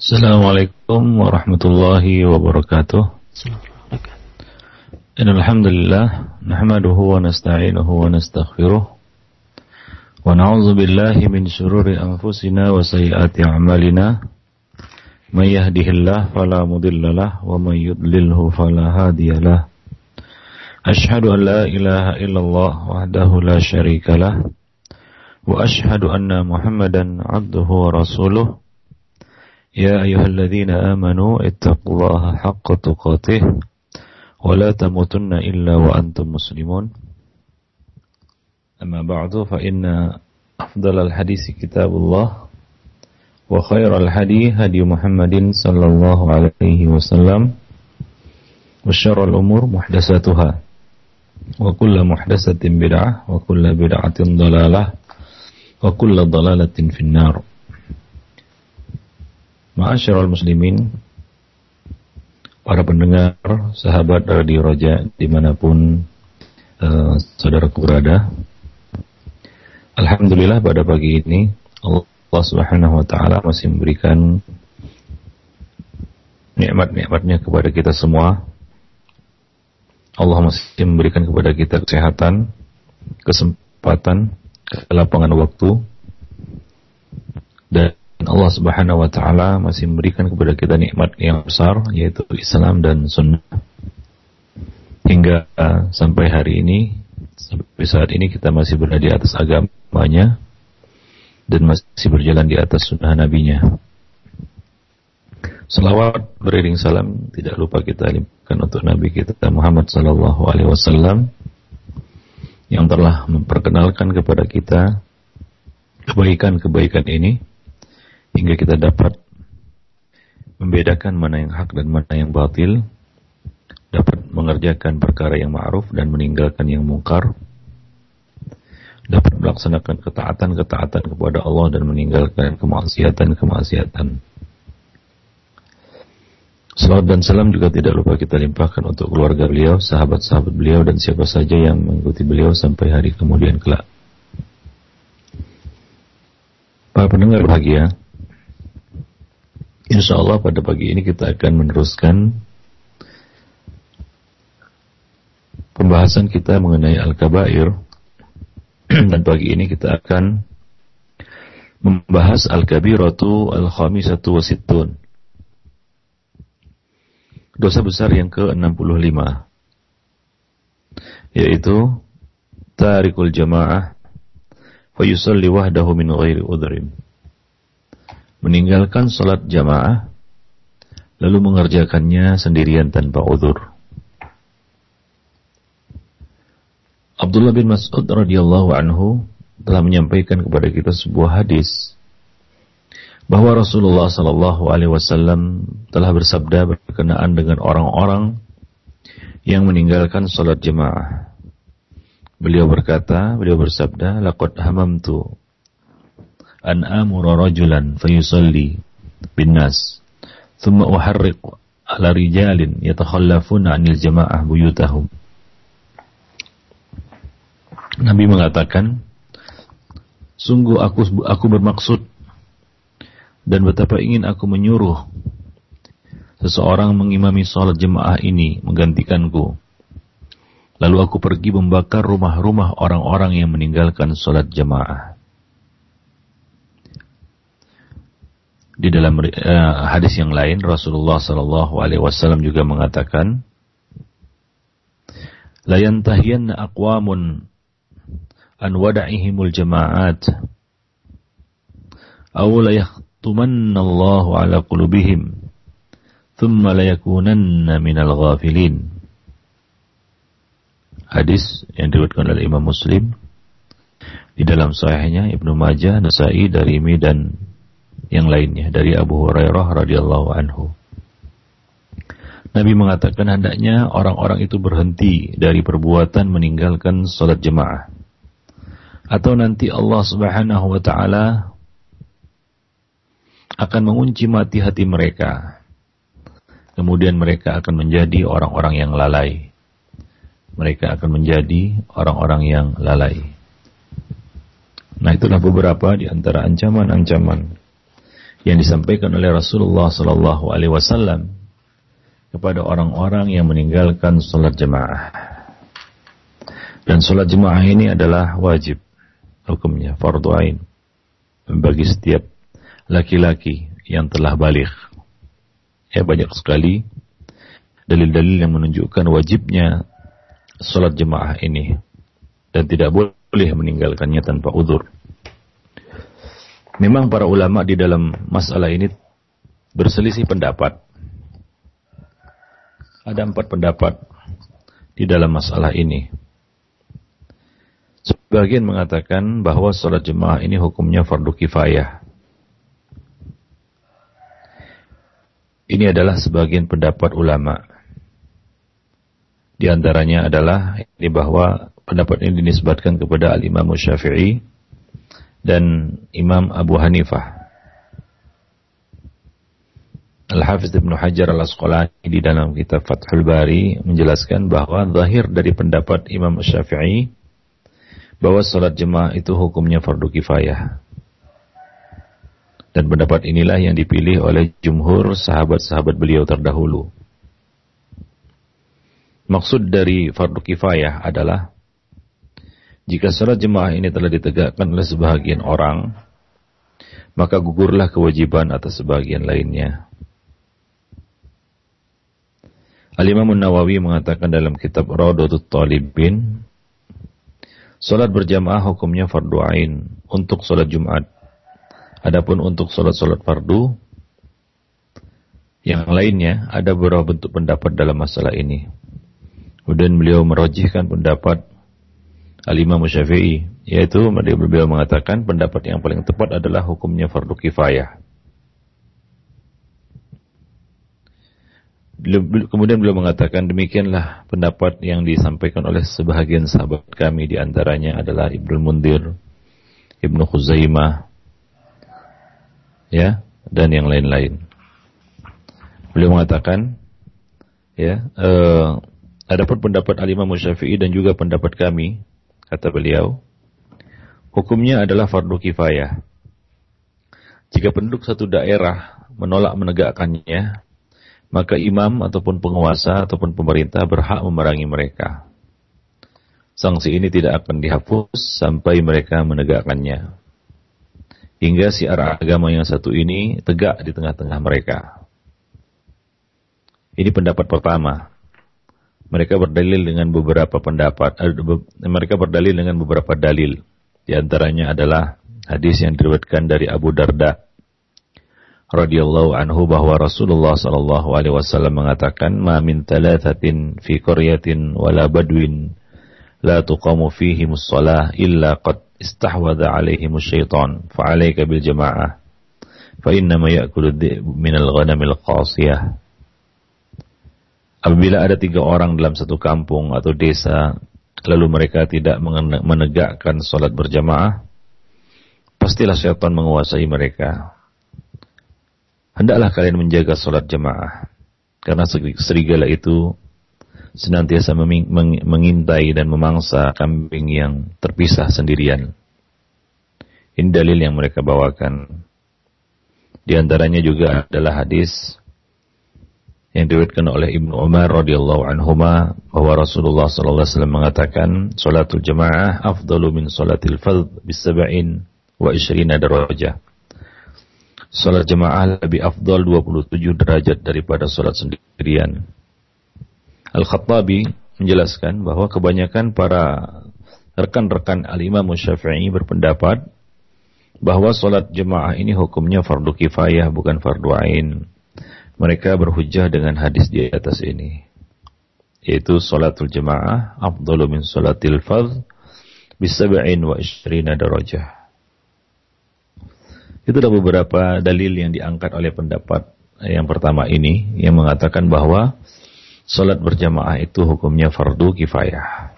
Assalamualaikum warahmatullahi wabarakatuh. Innal nahmaduhu wa nasta'inuhu wa nastaghfiruh min shururi anfusina wa a'malina. May yahdihillahu fala mudhillalah. Ashhadu an la illallah wahdahu la syarikalah wa ashhadu anna Muhammadan 'abduhu wa. يا أيها الذين آمنوا اتقوا الله حق تقاته ولا تموتن إلا وأنتم مسلمون. أما بعد فإن أفضل الحديث كتاب الله وخير الحديث هدي محمد صلى الله عليه وسلم وشر الأمور محدثاتها وكل محدثة بدعة وكل بدعة ضلالة وكل ضلالة في النار. Ma'asyiral muslimin Para pendengar Sahabat Radio Roja Di mana pun uh, Saudaraku berada. Alhamdulillah pada pagi ini Allah subhanahu wa ta'ala Masih memberikan Nikmat-nikmatnya kepada kita semua. Allah masih memberikan kepada kita kesehatan Kesempatan Kelapangan waktu Dan Allah Subhanahu wa taala masih memberikan kepada kita nikmat yang besar yaitu Islam dan sunnah. Hingga uh, sampai hari ini sampai saat ini kita masih berada di atas agamanya dan masih berjalan di atas sunnah nabinya. Salawat beriring salam tidak lupa kita limpahkan untuk Nabi kita Muhammad sallallahu alaihi wasallam yang telah memperkenalkan kepada kita kebaikan-kebaikan ini hingga kita dapat membedakan mana yang hak dan mana yang batil, dapat mengerjakan perkara yang ma'ruf dan meninggalkan yang mungkar, dapat melaksanakan ketaatan-ketaatan kepada Allah dan meninggalkan kemaksiatan-kemaksiatan. Salam dan salam juga tidak lupa kita limpahkan untuk keluarga beliau, sahabat-sahabat beliau dan siapa saja yang mengikuti beliau sampai hari kemudian kelak. Para pendengar bahagia, Insya Allah pada pagi ini kita akan meneruskan pembahasan kita mengenai Al-Kabair. Dan pagi ini kita akan membahas Al-Kabiratu Al-Khamisatu Wasittun. Dosa besar yang ke-65 yaitu tarikul jamaah fa yusalli wahdahu min ghairi udhrin meninggalkan sholat jamaah lalu mengerjakannya sendirian tanpa udur. Abdullah bin Mas'ud radhiyallahu anhu telah menyampaikan kepada kita sebuah hadis bahwa Rasulullah sallallahu alaihi wasallam telah bersabda berkenaan dengan orang-orang yang meninggalkan salat jemaah. Beliau berkata, beliau bersabda, laqad hamamtu an amura rajulan fayusalli bin nas thumma uharriq ala rijalin yatakhallafuna anil jama'ah buyutahum. Nabi mengatakan sungguh aku aku bermaksud dan betapa ingin aku menyuruh seseorang mengimami sholat jemaah ini menggantikanku. Lalu aku pergi membakar rumah-rumah orang-orang yang meninggalkan sholat jemaah Di dalam uh, hadis yang lain Rasulullah Shallallahu Alaihi Wasallam juga mengatakan, "La yantahiyanna aqwamun an wada'ihimul jama'at aw Allahu ala qulubihim thumma la yakunanna minal ghafilin." Hadis yang diriwayatkan oleh Imam Muslim di dalam sahihnya Ibnu Majah, Nasai, Darimi dan yang lainnya dari Abu Hurairah radhiyallahu anhu. Nabi mengatakan hendaknya orang-orang itu berhenti dari perbuatan meninggalkan salat jemaah. Atau nanti Allah Subhanahu wa taala akan mengunci mati hati mereka. Kemudian mereka akan menjadi orang-orang yang lalai. Mereka akan menjadi orang-orang yang lalai. Nah itulah beberapa di antara ancaman-ancaman yang disampaikan oleh Rasulullah sallallahu alaihi wasallam kepada orang-orang yang meninggalkan salat jemaah. Dan salat jemaah ini adalah wajib hukumnya fardu ain bagi setiap laki-laki yang telah balik. Ya banyak sekali dalil-dalil yang menunjukkan wajibnya salat jemaah ini dan tidak boleh meninggalkannya tanpa uzur. Memang para ulama di dalam masalah ini berselisih pendapat. Ada empat pendapat di dalam masalah ini. Sebagian mengatakan bahwa sholat jemaah ini hukumnya fardu kifayah. Ini adalah sebagian pendapat ulama. Di antaranya adalah ini bahwa pendapat ini dinisbatkan kepada Al-Imam Syafi'i dan Imam Abu Hanifah. Al-Hafiz Ibn Hajar al-Asqalani di dalam kitab Fathul Bari menjelaskan bahwa zahir dari pendapat Imam Syafi'i bahwa salat jemaah itu hukumnya fardu kifayah. Dan pendapat inilah yang dipilih oleh jumhur sahabat-sahabat beliau terdahulu. Maksud dari fardu kifayah adalah jika salat jemaah ini telah ditegakkan oleh sebahagian orang, maka gugurlah kewajiban atas sebagian lainnya. Al-Imam Nawawi mengatakan dalam kitab Raudatul Talibin, Salat berjamaah hukumnya fardu ain untuk salat Jumat. Adapun untuk salat-salat fardu yang lainnya ada beberapa bentuk pendapat dalam masalah ini. Kemudian beliau merojihkan pendapat Al-Imam Syafi'i yaitu beliau mengatakan pendapat yang paling tepat adalah hukumnya fardu kifayah. Kemudian beliau mengatakan demikianlah pendapat yang disampaikan oleh sebahagian sahabat kami di antaranya adalah Ibnu Mundir, Ibnu Khuzaimah, ya, dan yang lain-lain. Beliau mengatakan, ya, eh, adapun pendapat Al-Imam Syafi'i dan juga pendapat kami kata beliau, hukumnya adalah fardu kifayah. Jika penduduk satu daerah menolak menegakkannya, maka imam ataupun penguasa ataupun pemerintah berhak memerangi mereka. Sanksi ini tidak akan dihapus sampai mereka menegakkannya. Hingga siar agama yang satu ini tegak di tengah-tengah mereka. Ini pendapat pertama mereka berdalil dengan beberapa pendapat. Eh, mereka berdalil dengan beberapa dalil. Di antaranya adalah hadis yang diriwayatkan dari Abu Darda radhiyallahu anhu bahwa Rasulullah sallallahu alaihi wasallam mengatakan ma min thalathatin fi qaryatin wala badwin la tuqamu fihim shalah illa qad istahwadha alaihim syaitan fa alayka bil jamaah fa inna ma ya'kulu min al-ghanam al-qasiyah Apabila ada tiga orang dalam satu kampung atau desa, lalu mereka tidak menegakkan sholat berjamaah, pastilah syaitan menguasai mereka. Hendaklah kalian menjaga sholat jamaah, karena serigala itu senantiasa mengintai dan memangsa kambing yang terpisah sendirian. Ini dalil yang mereka bawakan. Di antaranya juga adalah hadis yang diriwayatkan oleh Ibnu Umar radhiyallahu anhuma bahwa Rasulullah sallallahu alaihi wasallam mengatakan salatul jamaah afdalu min salatil fardh bisab'in wa isyrina darajah. Salat jamaah lebih afdal 27 derajat daripada salat sendirian. Al-Khattabi menjelaskan bahwa kebanyakan para rekan-rekan Al-Imam Syafi'i berpendapat bahwa salat jemaah ini hukumnya fardu kifayah bukan fardu ain mereka berhujjah dengan hadis di atas ini yaitu salatul jamaah afdalu min salatil fardh bisab'in wa ishrina darajah adalah beberapa dalil yang diangkat oleh pendapat yang pertama ini yang mengatakan bahwa salat berjamaah itu hukumnya fardu kifayah.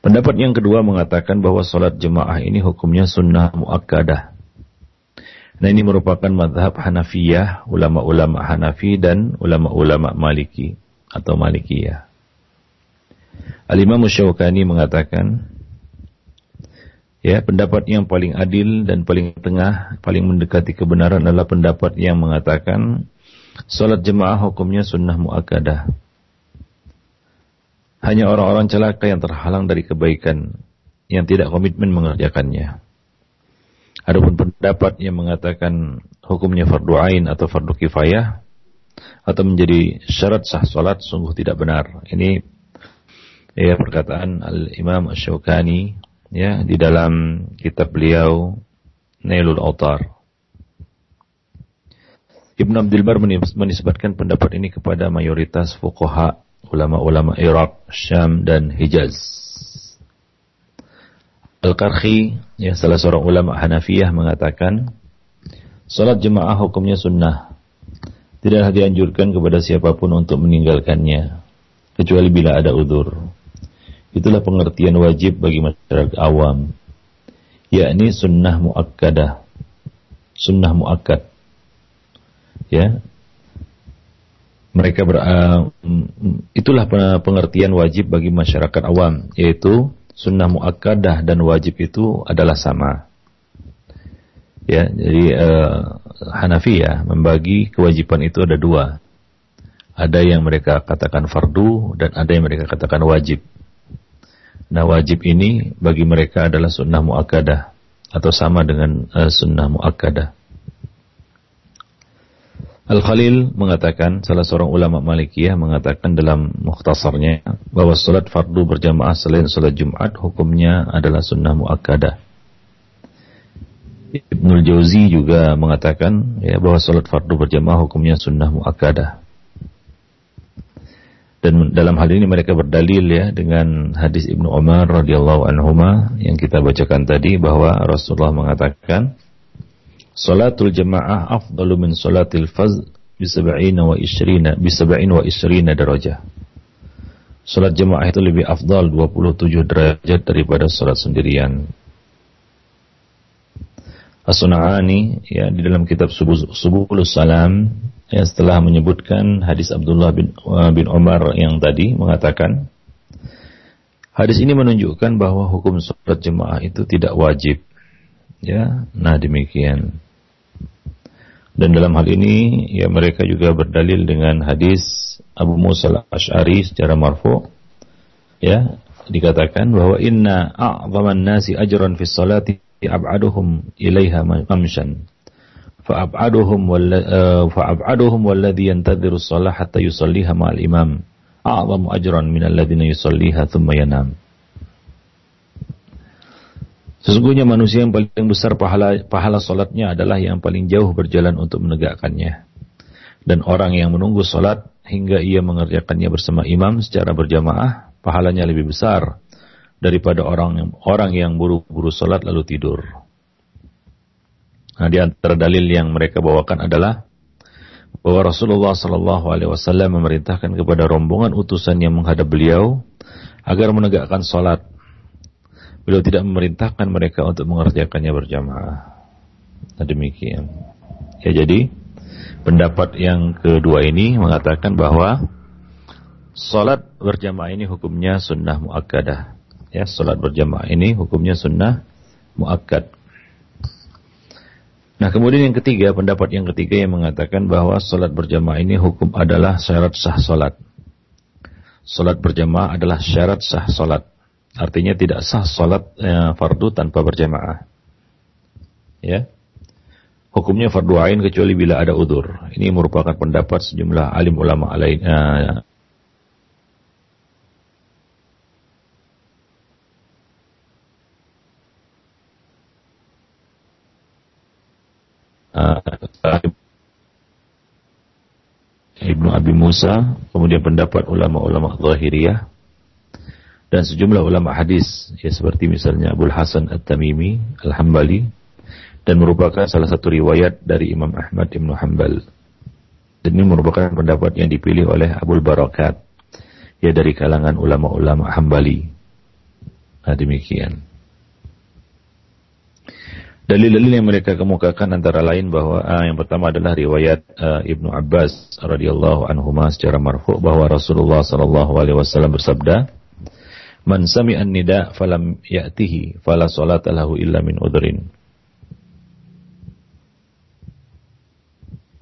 Pendapat yang kedua mengatakan bahwa salat jemaah ini hukumnya sunnah muakkadah Nah ini merupakan madhab Hanafiyah, ulama-ulama Hanafi dan ulama-ulama Maliki atau Malikiyah. Al-Imam Syawkani mengatakan, Ya, pendapat yang paling adil dan paling tengah, paling mendekati kebenaran adalah pendapat yang mengatakan salat jemaah hukumnya sunnah muakkadah. Hanya orang-orang celaka yang terhalang dari kebaikan yang tidak komitmen mengerjakannya. Adapun pendapat yang mengatakan hukumnya fardu ain atau fardu kifayah atau menjadi syarat sah salat sungguh tidak benar. Ini ya perkataan Al-Imam Asy-Syaukani ya di dalam kitab beliau Nailul Autar. Ibn Abdul Bar menisbatkan pendapat ini kepada mayoritas fuqaha ulama-ulama Irak, Syam dan Hijaz. Al-Karhi, ya salah seorang ulama Hanafiyah mengatakan, salat jemaah hukumnya sunnah. Tidaklah dianjurkan kepada siapa pun untuk meninggalkannya, kecuali bila ada udur. Itulah pengertian wajib bagi masyarakat awam, yakni sunnah muakkadah, sunnah muakkad. Ya, mereka ber, uh, itulah pengertian wajib bagi masyarakat awam, yaitu sunnah muakkadah dan wajib itu adalah sama. Ya, jadi uh, Hanafi ya membagi kewajiban itu ada dua. Ada yang mereka katakan fardu dan ada yang mereka katakan wajib. Nah wajib ini bagi mereka adalah sunnah muakkadah atau sama dengan uh, sunnah muakkadah. Al-Khalil mengatakan, salah seorang ulama Malikiyah mengatakan dalam mukhtasarnya bahwa salat fardu berjamaah selain salat Jumat hukumnya adalah sunnah muakkadah. Ibnul Jauzi juga mengatakan ya bahwa salat fardu berjamaah hukumnya sunnah muakkadah. Dan dalam hal ini mereka berdalil ya dengan hadis Ibnu Umar radhiyallahu anhu yang kita bacakan tadi bahwa Rasulullah mengatakan Salatul jamaah afdalu min salatil faz bi sab'ina wa ishrina bi sab'in wa ishrina darajah. Salat jamaah itu lebih afdal 27 derajat daripada salat sendirian. As-Sun'ani ya di dalam kitab Subuh Subulus Salam ya setelah menyebutkan hadis Abdullah bin, uh, bin Umar yang tadi mengatakan hadis ini menunjukkan bahwa hukum sholat jemaah itu tidak wajib ya nah demikian dan dalam hal ini ya mereka juga berdalil dengan hadis Abu Musa al-Ash'ari secara marfu ya dikatakan bahwa inna a'zaman nasi ajran fi salati ab'aduhum ilaiha mamshan. Fa ab'aduhum wal eh, fa ab'aduhum walladhi yantadhiru shalah hatta yusalliha ma'al imam. A'zamu ajran min alladhina yusalliha thumma yanam. Sesungguhnya manusia yang paling besar pahala pahala solatnya adalah yang paling jauh berjalan untuk menegakkannya. Dan orang yang menunggu solat hingga ia mengerjakannya bersama imam secara berjamaah, pahalanya lebih besar daripada orang yang orang yang buru-buru solat lalu tidur. Nah, di antara dalil yang mereka bawakan adalah bahwa Rasulullah Shallallahu Alaihi Wasallam memerintahkan kepada rombongan utusan yang menghadap beliau agar menegakkan sholat. Beliau tidak memerintahkan mereka untuk mengerjakannya berjamaah. Nah, demikian. Ya jadi pendapat yang kedua ini mengatakan bahwa sholat berjamaah ini hukumnya sunnah muakkadah. Ya, sholat berjamaah ini hukumnya sunnah muakkad. Nah kemudian yang ketiga, pendapat yang ketiga yang mengatakan bahwa sholat berjamaah ini hukum adalah syarat sah sholat. Sholat berjamaah adalah syarat sah sholat. Artinya tidak sah sholat eh, fardu tanpa berjamaah. Ya, hukumnya fardu ain kecuali bila ada udur. Ini merupakan pendapat sejumlah alim ulama lain, eh, Ibnu Abi Musa, kemudian pendapat ulama-ulama Zahiriyah dan sejumlah ulama hadis ya seperti misalnya Abu Hasan At-Tamimi Al-Hambali dan merupakan salah satu riwayat dari Imam Ahmad Ibnu Hambal. Dan ini merupakan pendapat yang dipilih oleh Abu Barakat ya dari kalangan ulama-ulama Hambali. Nah demikian. Dalil-dalil yang mereka kemukakan antara lain bahwa uh, yang pertama adalah riwayat uh, Ibnu Abbas radhiyallahu anhu secara marfu bahwa Rasulullah sallallahu alaihi wasallam bersabda, Man sami'an nida falam ya'tihi fala salata lahu illa min udhrin.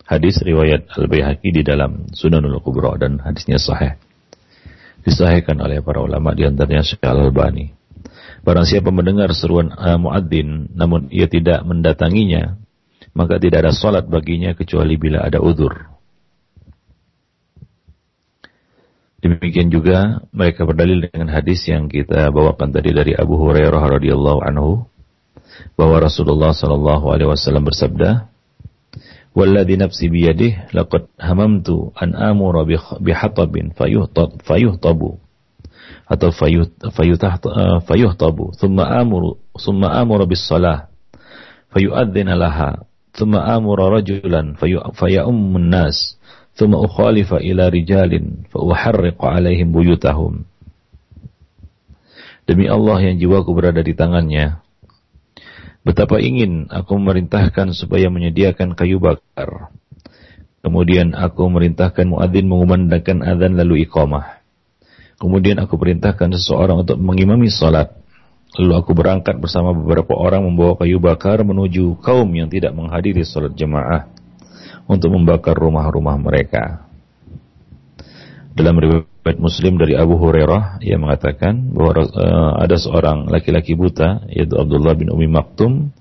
Hadis riwayat Al-Baihaqi di dalam Sunanul Kubra dan hadisnya sahih. Disahihkan oleh para ulama di antaranya Syekh Al-Albani. Barang siapa mendengar seruan uh, muadzin namun ia tidak mendatanginya, maka tidak ada salat baginya kecuali bila ada udur. Demikian juga mereka berdalil dengan hadis yang kita bawakan tadi dari Abu Hurairah radhiyallahu anhu bahwa Rasulullah sallallahu alaihi wasallam bersabda, "Walladhi nafsi biyadih laqad hamamtu an amura bihatabin fayuhtab fayuhtabu atau fayuh eh, fayuhtabu thumma amuru thumma amura bis salah fayu'adzina laha thumma amura rajulan fayu'ammun nas." Ukhalifa ila rijalin fa uharriqu alaihim buyutahum Demi Allah yang jiwaku berada di tangannya Betapa ingin aku memerintahkan supaya menyediakan kayu bakar. Kemudian aku merintahkan muadzin mengumandangkan azan lalu iqamah. Kemudian aku perintahkan seseorang untuk mengimami salat. Lalu aku berangkat bersama beberapa orang membawa kayu bakar menuju kaum yang tidak menghadiri salat jemaah untuk membakar rumah-rumah mereka. Dalam riwayat Muslim dari Abu Hurairah ia mengatakan bahwa uh, ada seorang laki-laki buta yaitu Abdullah bin Umi Maktum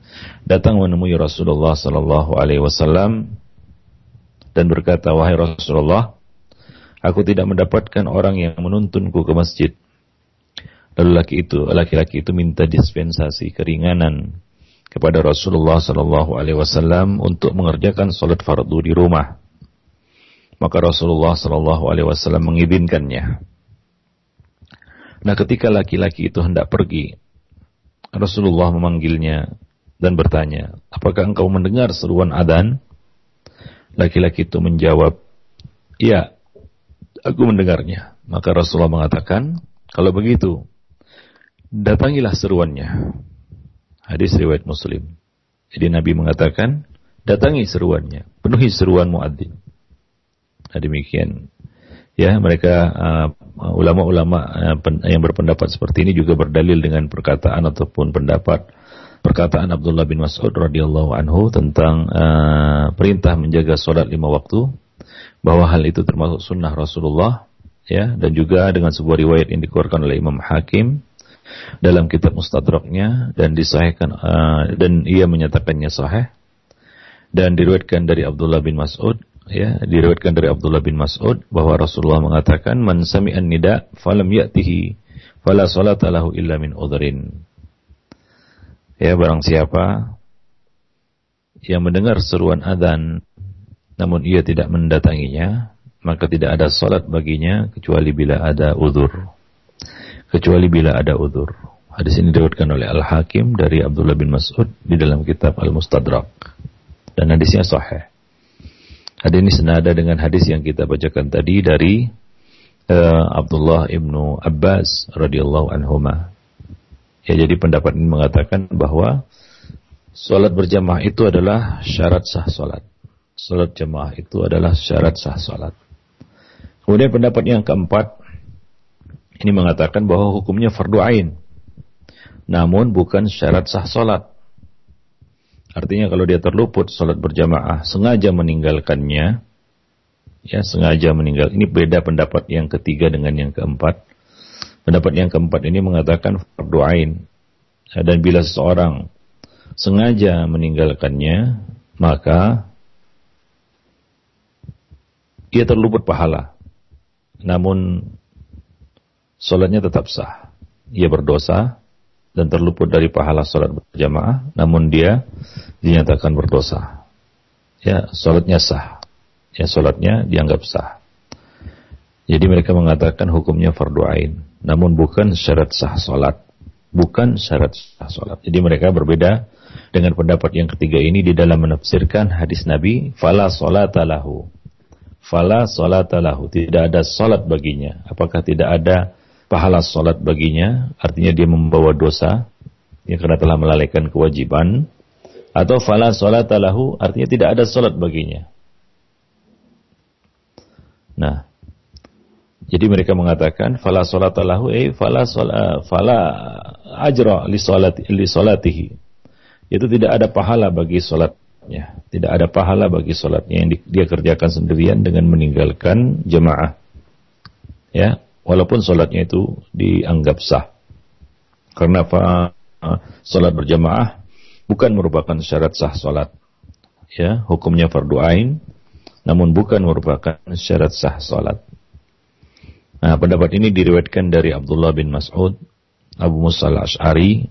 datang menemui Rasulullah sallallahu alaihi wasallam dan berkata wahai Rasulullah aku tidak mendapatkan orang yang menuntunku ke masjid lalu laki itu laki-laki itu minta dispensasi keringanan kepada Rasulullah sallallahu alaihi wasallam untuk mengerjakan salat fardu di rumah maka Rasulullah Shallallahu Alaihi Wasallam mengizinkannya. Nah, ketika laki-laki itu hendak pergi, Rasulullah memanggilnya dan bertanya, apakah engkau mendengar seruan adan? Laki-laki itu menjawab, ya, aku mendengarnya. Maka Rasulullah mengatakan, kalau begitu, datangilah seruannya. Hadis riwayat Muslim. Jadi Nabi mengatakan, datangi seruannya, penuhi seruan muadzin. Nah, demikian. Ya, mereka uh, ulama-ulama uh, uh, yang berpendapat seperti ini juga berdalil dengan perkataan ataupun pendapat perkataan Abdullah bin Mas'ud radhiyallahu anhu tentang uh, perintah menjaga sholat lima waktu bahwa hal itu termasuk sunnah Rasulullah ya dan juga dengan sebuah riwayat yang dikeluarkan oleh Imam Hakim dalam kitab Mustadraknya dan disahihkan uh, dan ia menyatakannya sahih. Dan diriwayatkan dari Abdullah bin Mas'ud ya diriwayatkan dari Abdullah bin Mas'ud bahwa Rasulullah mengatakan man sami'an nida falam ya'tihi fala salata lahu illa min udhrin. Ya barang siapa yang mendengar seruan adzan namun ia tidak mendatanginya maka tidak ada salat baginya kecuali bila ada uzur kecuali bila ada uzur hadis ini diriwayatkan oleh Al-Hakim dari Abdullah bin Mas'ud di dalam kitab Al-Mustadrak dan hadisnya sahih Hadis ini senada dengan hadis yang kita bacakan tadi dari uh, Abdullah ibnu Abbas radhiyallahu anhuma. Ya, jadi pendapat ini mengatakan bahwa sholat berjamaah itu adalah syarat sah sholat. Sholat jamaah itu adalah syarat sah sholat. Kemudian pendapat yang keempat ini mengatakan bahwa hukumnya fardu ain. Namun bukan syarat sah sholat. Artinya kalau dia terluput sholat berjamaah, sengaja meninggalkannya, ya sengaja meninggal. Ini beda pendapat yang ketiga dengan yang keempat. Pendapat yang keempat ini mengatakan fardu ain. Dan bila seseorang sengaja meninggalkannya, maka ia terluput pahala. Namun sholatnya tetap sah. Ia berdosa dan terluput dari pahala sholat berjamaah, namun dia dinyatakan berdosa. Ya, sholatnya sah. Ya, sholatnya dianggap sah. Jadi mereka mengatakan hukumnya fardu ain, namun bukan syarat sah sholat. Bukan syarat sah sholat. Jadi mereka berbeda dengan pendapat yang ketiga ini di dalam menafsirkan hadis Nabi, fala sholatalahu. Fala sholatalahu. Tidak ada sholat baginya. Apakah tidak ada pahala sholat baginya, artinya dia membawa dosa, ya karena telah melalaikan kewajiban, atau fala sholat lahu, artinya tidak ada sholat baginya. Nah, Jadi mereka mengatakan fala salata lahu eh fala sala, fala ajra li salati li salatihi. Itu tidak ada pahala bagi salatnya, tidak ada pahala bagi salatnya yang dia kerjakan sendirian dengan meninggalkan jemaah. Ya, walaupun salatnya itu dianggap sah. Karena fa, salat berjamaah bukan merupakan syarat sah salat. Ya, hukumnya fardu ain namun bukan merupakan syarat sah salat. Nah, pendapat ini diriwayatkan dari Abdullah bin Mas'ud, Abu Musa al-Ash'ari,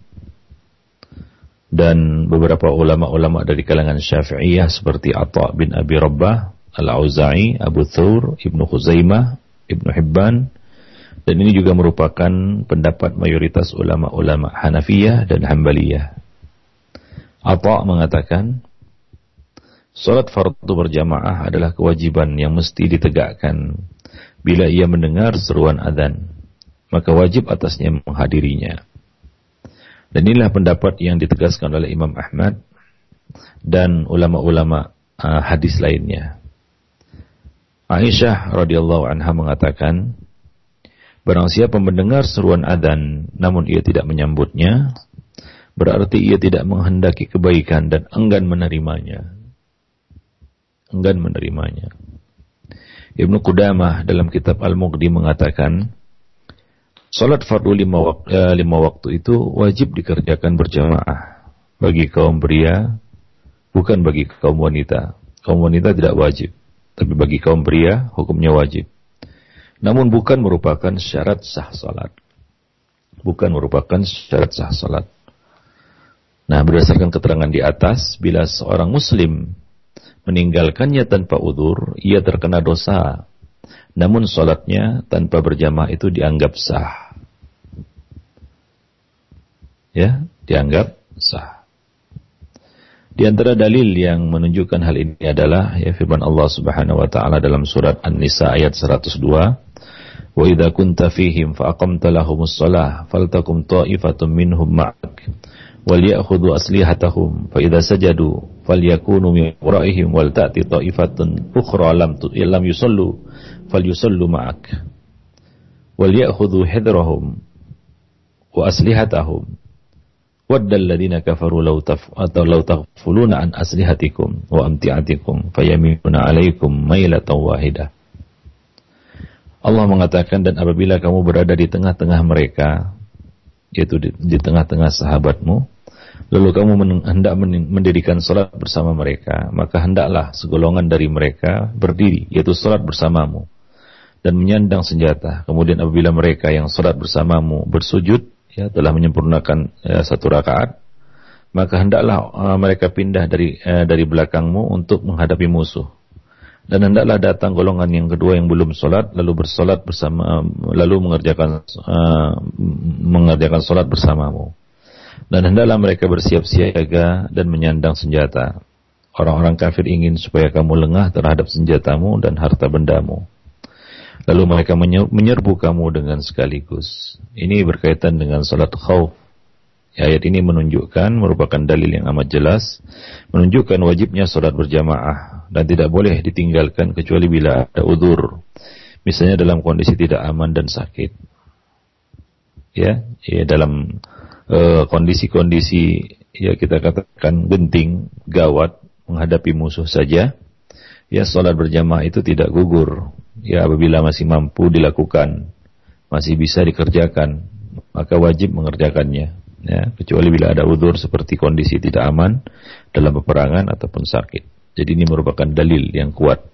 dan beberapa ulama-ulama dari kalangan Syafi'iyah seperti Atta bin Abi Rabbah, Al-Auza'i, Abu Thur, Ibnu Khuzaimah, Ibnu Hibban, dan ini juga merupakan pendapat mayoritas ulama-ulama Hanafiyah dan Hambaliyah. Atta mengatakan, Salat fardu berjamaah adalah kewajiban yang mesti ditegakkan bila ia mendengar seruan adzan, maka wajib atasnya menghadirinya. Dan inilah pendapat yang ditegaskan oleh Imam Ahmad dan ulama-ulama uh, hadis lainnya. Aisyah radhiyallahu anha mengatakan, barang siapa mendengar seruan adzan namun ia tidak menyambutnya, berarti ia tidak menghendaki kebaikan dan enggan menerimanya. Enggan menerimanya. Ibnu Qudamah dalam kitab Al-Mughdi mengatakan, Salat fardu lima, wak eh, lima waktu itu wajib dikerjakan berjamaah bagi kaum pria, bukan bagi kaum wanita. Kaum wanita tidak wajib, tapi bagi kaum pria hukumnya wajib. Namun bukan merupakan syarat sah salat. Bukan merupakan syarat sah salat. Nah, berdasarkan keterangan di atas, bila seorang muslim meninggalkannya tanpa udur, ia terkena dosa. Namun sholatnya tanpa berjamaah itu dianggap sah. Ya, dianggap sah. Di antara dalil yang menunjukkan hal ini adalah ya firman Allah Subhanahu wa taala dalam surat An-Nisa ayat 102, وإذا كنت فيهم فأقمت لهم الصلاة فلتكن طائفة منهم معك وليأخذوا أسلحتهم فإذا سجدوا فليكونوا من ورائهم ولتأتي طائفة أخرى لم لم يصلوا فليصلوا معك وليأخذوا حذرهم وأسلحتهم ود الذين كفروا لو تف... لو تغفلون عن أسلحتكم وأمتعتكم فيميلون عليكم ميلة واحدة Allah mengatakan dan apabila kamu berada di tengah-tengah mereka yaitu di, tengah-tengah sahabatmu lalu kamu hendak mendirikan sholat bersama mereka, maka hendaklah segolongan dari mereka berdiri, yaitu sholat bersamamu, dan menyandang senjata. Kemudian apabila mereka yang sholat bersamamu bersujud, ya telah menyempurnakan ya, satu rakaat, maka hendaklah uh, mereka pindah dari uh, dari belakangmu untuk menghadapi musuh. Dan hendaklah datang golongan yang kedua yang belum sholat, lalu bersolat bersama, lalu mengerjakan uh, mengerjakan sholat bersamamu dan hendaklah mereka bersiap siaga dan menyandang senjata. Orang-orang kafir ingin supaya kamu lengah terhadap senjatamu dan harta bendamu. Lalu mereka menyerbu kamu dengan sekaligus. Ini berkaitan dengan salat khauf. Ayat ini menunjukkan, merupakan dalil yang amat jelas, menunjukkan wajibnya salat berjamaah dan tidak boleh ditinggalkan kecuali bila ada udur. Misalnya dalam kondisi tidak aman dan sakit. Ya, ya dalam Eh, kondisi-kondisi ya kita katakan genting, gawat menghadapi musuh saja, ya sholat berjamaah itu tidak gugur. Ya apabila masih mampu dilakukan, masih bisa dikerjakan, maka wajib mengerjakannya. Ya, kecuali bila ada udur seperti kondisi tidak aman dalam peperangan ataupun sakit. Jadi ini merupakan dalil yang kuat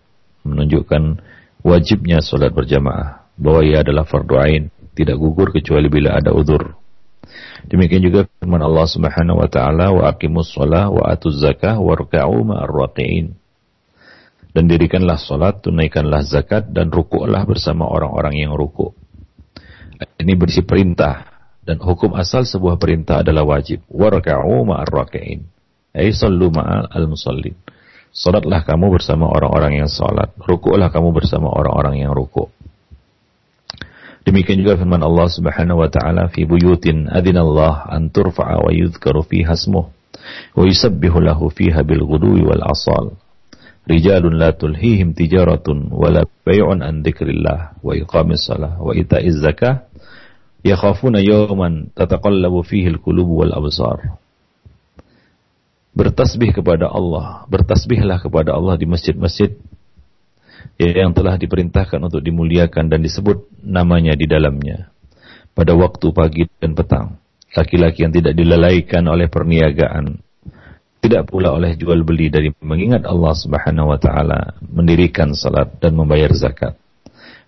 menunjukkan wajibnya sholat berjamaah bahwa ia adalah fardu ain, tidak gugur kecuali bila ada udur. Demikian juga firman Allah Subhanahu wa taala wa aqimus shalah wa atuz zakah warka'u ma'ar raqiin. Dan dirikanlah salat, tunaikanlah zakat dan rukuklah bersama orang-orang yang rukuk. Ini berisi perintah dan hukum asal sebuah perintah adalah wajib. Warka'u ma'ar raqiin. Ai sallu ma'al musallin. Salatlah kamu bersama orang-orang yang salat, rukuklah kamu bersama orang-orang yang rukuk. Demikian juga firman Allah Subhanahu wa taala fi buyutin adinallah an turfa'a wa yudhkaru fiha ismuh wa yusabbihu lahu fiha bil ghudwi wal asal. rijalun la tulhihim tijaratun wala bay'un an dzikrillah wa iqamis salah wa ita'iz zakah yakhafuna yawman tataqallabu fihi al-qulub wal absar bertasbih kepada Allah, bertasbihlah kepada Allah di masjid-masjid yang telah diperintahkan untuk dimuliakan dan disebut namanya di dalamnya pada waktu pagi dan petang. Laki-laki yang tidak dilalaikan oleh perniagaan, tidak pula oleh jual beli dari mengingat Allah Subhanahu wa taala, mendirikan salat dan membayar zakat.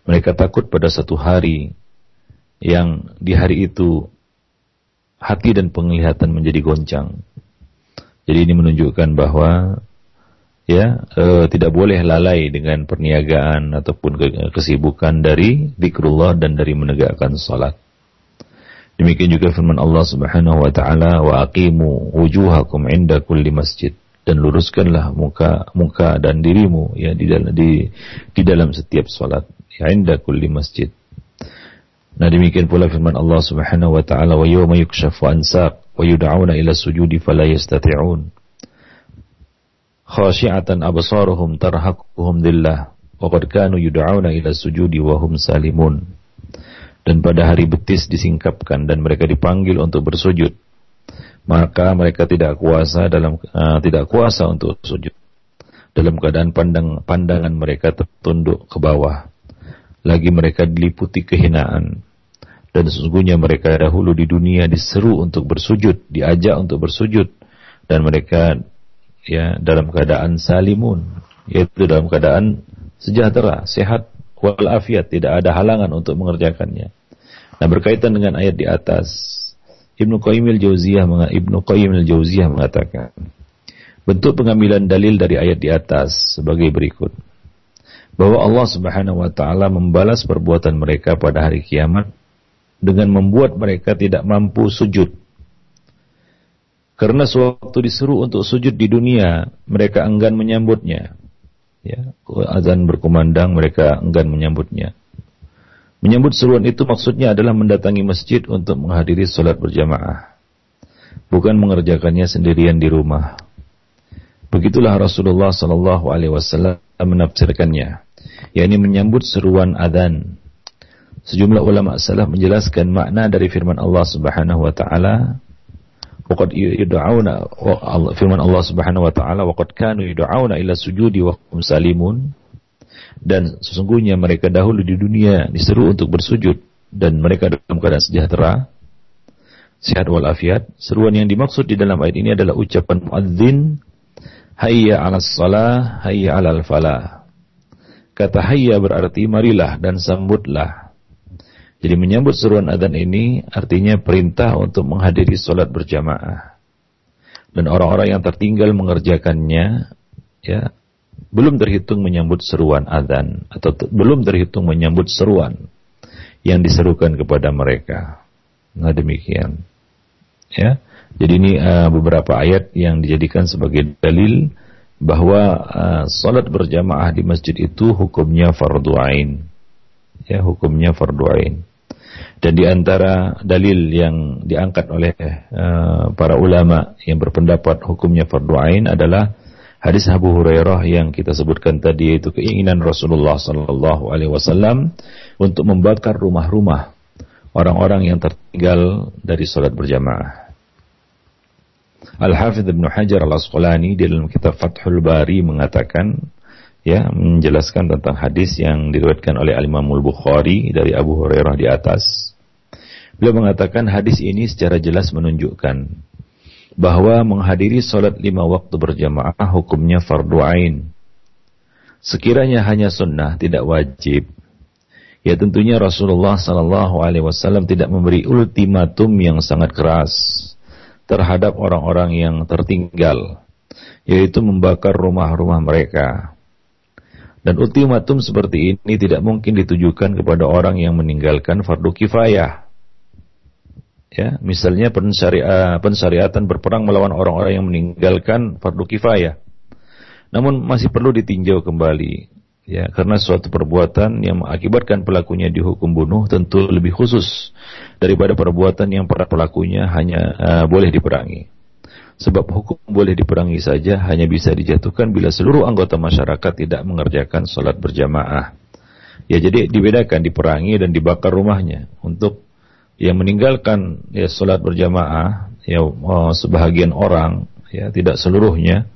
Mereka takut pada satu hari yang di hari itu hati dan penglihatan menjadi goncang jadi ini menunjukkan bahwa ya e, tidak boleh lalai dengan perniagaan ataupun kesibukan dari zikrullah dan dari menegakkan salat. Demikian juga firman Allah Subhanahu wa taala wa aqimu wujuhakum inda kulli masjid dan luruskanlah muka muka dan dirimu ya di dalam di di dalam setiap salat ya inda kulli masjid. Nah demikian pula firman Allah Subhanahu wa taala wa yawma yukshafu ansaq ويدعون إلى السجود فلا يستطيعون خاشعة أبصارهم ترهقهم ذلة وقد كانوا يدعون إلى السجود وهم سالمون dan pada hari betis disingkapkan dan mereka dipanggil untuk bersujud maka mereka tidak kuasa dalam uh, tidak kuasa untuk sujud dalam keadaan pandang pandangan mereka tertunduk ke bawah lagi mereka diliputi kehinaan dan sesungguhnya mereka dahulu di dunia diseru untuk bersujud, diajak untuk bersujud dan mereka ya dalam keadaan salimun, yaitu dalam keadaan sejahtera, sehat wal afiat, tidak ada halangan untuk mengerjakannya. Nah, berkaitan dengan ayat di atas, Ibnu Qayyim al-Jauziyah Ibnu Qayyim al-Jauziyah mengatakan, bentuk pengambilan dalil dari ayat di atas sebagai berikut. Bahwa Allah Subhanahu wa taala membalas perbuatan mereka pada hari kiamat dengan membuat mereka tidak mampu sujud. Karena sewaktu disuruh untuk sujud di dunia, mereka enggan menyambutnya. Ya, azan berkumandang, mereka enggan menyambutnya. Menyambut seruan itu maksudnya adalah mendatangi masjid untuk menghadiri sholat berjamaah. Bukan mengerjakannya sendirian di rumah. Begitulah Rasulullah Sallallahu Alaihi Wasallam menafsirkannya, yakni menyambut seruan adzan Sejumlah ulama salaf menjelaskan makna dari firman Allah Subhanahu wa taala waqad yud'auna firman Allah Subhanahu wa taala waqad kanu yud'auna ila sujudi wa hum salimun. Dan sesungguhnya mereka dahulu di dunia diseru untuk bersujud dan mereka dalam keadaan sejahtera sehat walafiat. Seruan yang dimaksud di dalam ayat ini adalah ucapan muadzin hayya 'alas salah hayya 'alal falah. Kata hayya berarti marilah dan sambutlah jadi menyambut seruan adzan ini artinya perintah untuk menghadiri sholat berjamaah. Dan orang-orang yang tertinggal mengerjakannya, ya, belum terhitung menyambut seruan adzan atau belum terhitung menyambut seruan yang diserukan kepada mereka. Nah demikian. Ya. Jadi ini uh, beberapa ayat yang dijadikan sebagai dalil bahwa uh, salat berjamaah di masjid itu hukumnya fardu ain. Ya, hukumnya fardu ain. Dan di antara dalil yang diangkat oleh uh, para ulama yang berpendapat hukumnya fardu ain adalah hadis Abu Hurairah yang kita sebutkan tadi yaitu keinginan Rasulullah sallallahu alaihi wasallam untuk membakar rumah-rumah orang-orang yang tertinggal dari salat berjamaah. Al-Hafidh Ibn Hajar Al-Asqalani di dalam kitab Fathul Bari mengatakan ya menjelaskan tentang hadis yang diriwayatkan oleh Imam Bukhari dari Abu Hurairah di atas Beliau mengatakan hadis ini secara jelas menunjukkan bahwa menghadiri sholat lima waktu berjamaah hukumnya fardu ain. Sekiranya hanya sunnah tidak wajib, ya tentunya Rasulullah Sallallahu Alaihi Wasallam tidak memberi ultimatum yang sangat keras terhadap orang-orang yang tertinggal, yaitu membakar rumah-rumah mereka. Dan ultimatum seperti ini tidak mungkin ditujukan kepada orang yang meninggalkan fardu kifayah. Ya misalnya pensyariah, pensyariatan berperang melawan orang-orang yang meninggalkan fardu kifayah. Namun masih perlu ditinjau kembali ya karena suatu perbuatan yang mengakibatkan pelakunya dihukum bunuh tentu lebih khusus daripada perbuatan yang para pelakunya hanya uh, boleh diperangi Sebab hukum boleh diperangi saja hanya bisa dijatuhkan bila seluruh anggota masyarakat tidak mengerjakan sholat berjamaah. Ya jadi dibedakan diperangi dan dibakar rumahnya untuk yang meninggalkan ya sholat berjamaah ya oh, sebahagian orang ya tidak seluruhnya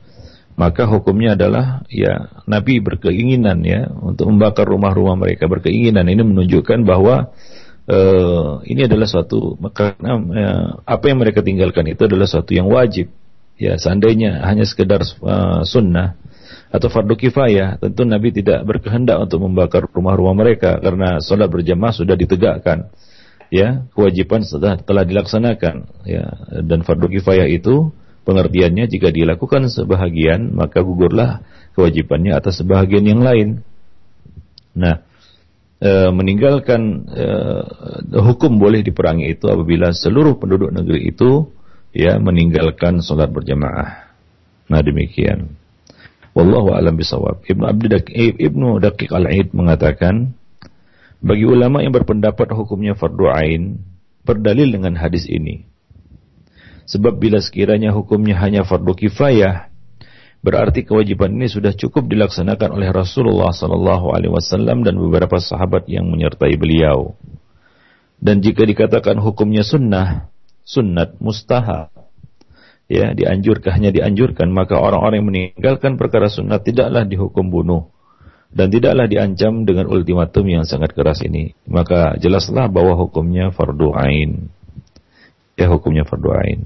maka hukumnya adalah ya Nabi berkeinginan ya untuk membakar rumah-rumah mereka berkeinginan ini menunjukkan bahwa uh, ini adalah suatu karena uh, apa yang mereka tinggalkan itu adalah suatu yang wajib. Ya, seandainya hanya sekedar uh, sunnah atau fardu kifayah, tentu Nabi tidak berkehendak untuk membakar rumah-rumah mereka karena sholat berjamaah sudah ditegakkan. Ya, kewajiban sudah telah dilaksanakan. Ya, dan fardu kifayah itu pengertiannya jika dilakukan sebahagian maka gugurlah kewajibannya atas sebahagian yang lain. Nah, e, meninggalkan e, hukum boleh diperangi itu apabila seluruh penduduk negeri itu ya meninggalkan sholat berjamaah. Nah demikian. Wallahu a'lam bisawab. Ibnu eh, Ibnu Daqiq Al-Aid mengatakan bagi ulama yang berpendapat hukumnya fardu ain berdalil dengan hadis ini. Sebab bila sekiranya hukumnya hanya fardu kifayah Berarti kewajiban ini sudah cukup dilaksanakan oleh Rasulullah sallallahu alaihi wasallam dan beberapa sahabat yang menyertai beliau. Dan jika dikatakan hukumnya sunnah, sunnat mustahab, ya dianjurkan hanya dianjurkan maka orang-orang yang meninggalkan perkara sunnat tidaklah dihukum bunuh dan tidaklah diancam dengan ultimatum yang sangat keras ini. Maka jelaslah bahwa hukumnya fardu ain. Ya hukumnya fardu ain.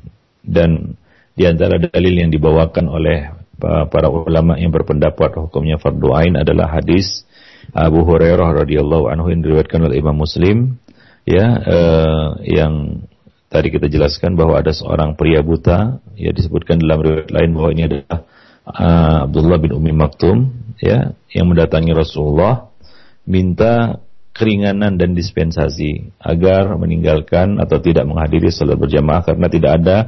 Dan di antara dalil yang dibawakan oleh para ulama yang berpendapat hukumnya fardu ain adalah hadis Abu Hurairah radhiyallahu anhu yang diriwayatkan oleh Imam Muslim ya eh, yang tadi kita jelaskan bahwa ada seorang pria buta ya disebutkan dalam riwayat lain bahwa ini adalah uh, Abdullah bin Umi Maktum ya yang mendatangi Rasulullah minta keringanan dan dispensasi agar meninggalkan atau tidak menghadiri salat berjamaah karena tidak ada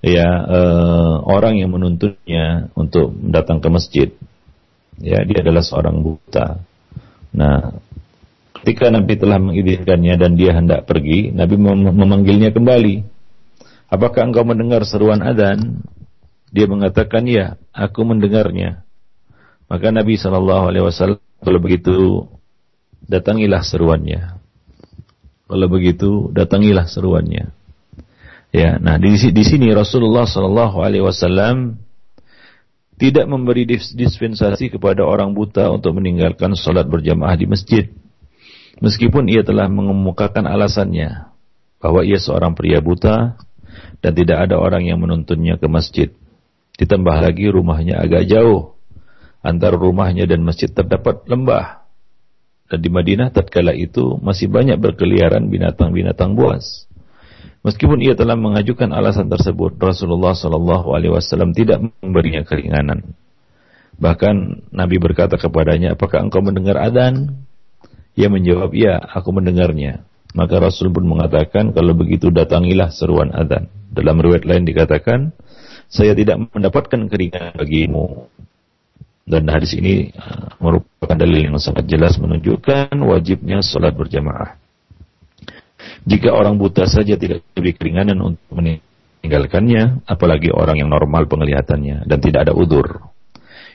ya uh, orang yang menuntunnya untuk datang ke masjid. Ya, dia adalah seorang buta. Nah, ketika Nabi telah mengizinkannya dan dia hendak pergi, Nabi mem memanggilnya kembali. Apakah engkau mendengar seruan adzan? Dia mengatakan, "Ya, aku mendengarnya." Maka Nabi Shallallahu alaihi wasallam kalau begitu datangilah seruannya. Kalau begitu datangilah seruannya. Ya, nah di, di sini Rasulullah Shallallahu Alaihi Wasallam tidak memberi dispensasi kepada orang buta untuk meninggalkan sholat berjamaah di masjid. Meskipun ia telah mengemukakan alasannya bahwa ia seorang pria buta dan tidak ada orang yang menuntunnya ke masjid. Ditambah lagi rumahnya agak jauh. Antara rumahnya dan masjid terdapat lembah. Dan di Madinah tatkala itu masih banyak berkeliaran binatang-binatang buas. Meskipun ia telah mengajukan alasan tersebut, Rasulullah Shallallahu Alaihi Wasallam tidak memberinya keringanan. Bahkan Nabi berkata kepadanya, apakah engkau mendengar adzan? Ia menjawab, ya, aku mendengarnya. Maka Rasul pun mengatakan, kalau begitu datangilah seruan adzan. Dalam riwayat lain dikatakan, saya tidak mendapatkan keringanan bagimu. Dan hadis ini uh, merupakan dalil yang sangat jelas menunjukkan wajibnya sholat berjamaah. Jika orang buta saja tidak diberi keringanan untuk meninggalkannya, apalagi orang yang normal penglihatannya dan tidak ada udur.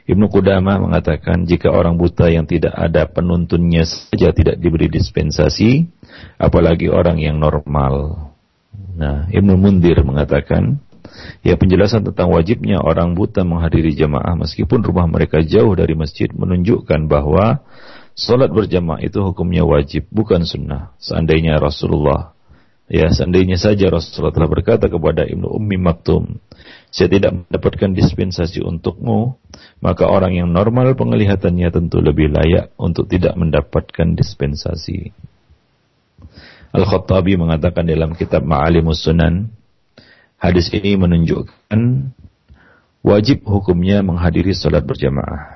Ibnu Qudama mengatakan jika orang buta yang tidak ada penuntunnya saja tidak diberi dispensasi, apalagi orang yang normal. Nah, Ibnu Mundir mengatakan, ya penjelasan tentang wajibnya orang buta menghadiri jamaah meskipun rumah mereka jauh dari masjid menunjukkan bahwa Salat berjamaah itu hukumnya wajib, bukan sunnah. Seandainya Rasulullah, ya seandainya saja Rasulullah telah berkata kepada Ibnu Ummi Maktum, saya tidak mendapatkan dispensasi untukmu, maka orang yang normal penglihatannya tentu lebih layak untuk tidak mendapatkan dispensasi. Al-Khattabi mengatakan dalam kitab Ma'alimus Sunan, hadis ini menunjukkan wajib hukumnya menghadiri salat berjamaah.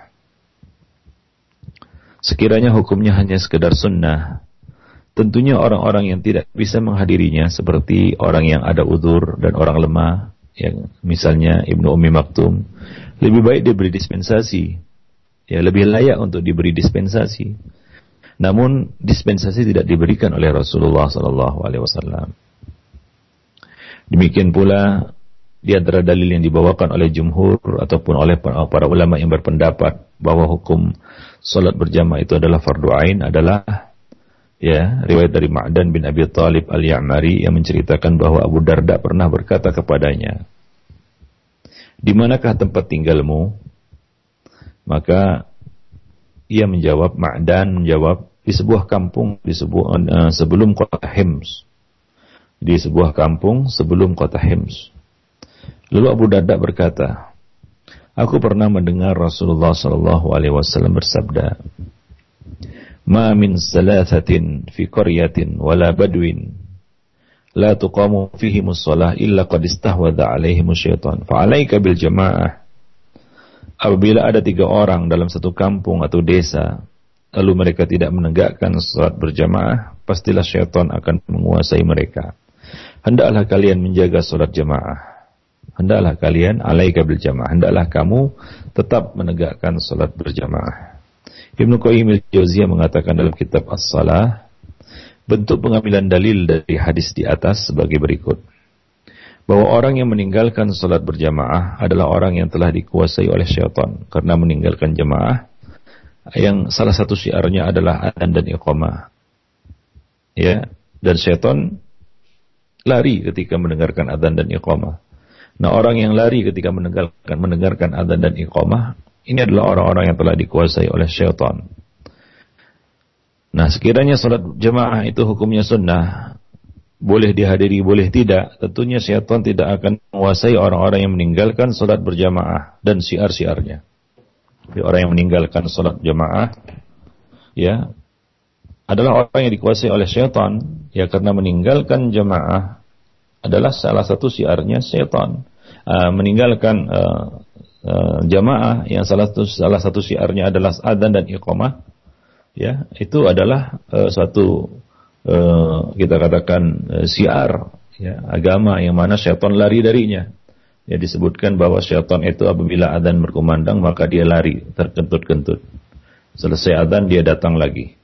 Sekiranya hukumnya hanya sekedar sunnah, tentunya orang-orang yang tidak bisa menghadirinya seperti orang yang ada udur dan orang lemah, yang misalnya Ibnu Umi Maktum, lebih baik diberi dispensasi. Ya, lebih layak untuk diberi dispensasi. Namun dispensasi tidak diberikan oleh Rasulullah sallallahu alaihi wasallam. Demikian pula di antara dalil yang dibawakan oleh jumhur ataupun oleh para ulama yang berpendapat bahwa hukum salat berjamaah itu adalah fardu ain adalah ya riwayat dari Ma'dan bin Abi Thalib Al-Ya'mari yang menceritakan bahwa Abu Darda pernah berkata kepadanya di manakah tempat tinggalmu? Maka ia menjawab Ma'dan menjawab di sebuah kampung di sebuah uh, sebelum kota Hims. Di sebuah kampung sebelum kota Hims Lalu Abu Darda berkata, Aku pernah mendengar Rasulullah sallallahu alaihi wasallam bersabda, "Ma min salasatin fi qaryatin wala badwin la tuqamu fihi musallah illa qad istahwadha alaihim syaitan. Fa alaika bil jamaah." Apabila ada tiga orang dalam satu kampung atau desa, lalu mereka tidak menegakkan salat berjamaah, pastilah syaitan akan menguasai mereka. Hendaklah kalian menjaga salat jamaah hendaklah kalian alaika bil jamaah. Hendaklah kamu tetap menegakkan salat berjamaah. Ibnu Qayyim al-Jauziyah mengatakan dalam kitab As-Salah bentuk pengambilan dalil dari hadis di atas sebagai berikut. Bahwa orang yang meninggalkan salat berjamaah adalah orang yang telah dikuasai oleh syaitan. Karena meninggalkan jamaah yang salah satu syiarnya adalah adzan dan iqamah. Ya dan syaitan lari ketika mendengarkan adzan dan iqamah Nah orang yang lari ketika mendengarkan mendengarkan adzan dan iqamah ini adalah orang-orang yang telah dikuasai oleh syaitan. Nah sekiranya salat jemaah itu hukumnya sunnah, boleh dihadiri boleh tidak, tentunya syaitan tidak akan menguasai orang-orang yang meninggalkan salat berjamaah dan siar-siarnya. Jadi orang yang meninggalkan salat jamaah ya adalah orang yang dikuasai oleh syaitan ya karena meninggalkan jamaah adalah salah satu siarnya setan. Uh, meninggalkan uh, uh, jamaah yang salah satu salah satu siarnya adalah adzan dan iqamah ya itu adalah uh, suatu uh, kita katakan uh, siar ya agama yang mana syaitan lari darinya. Ya disebutkan bahwa syaitan itu apabila adzan berkumandang maka dia lari terkentut-kentut. Selesai adzan dia datang lagi.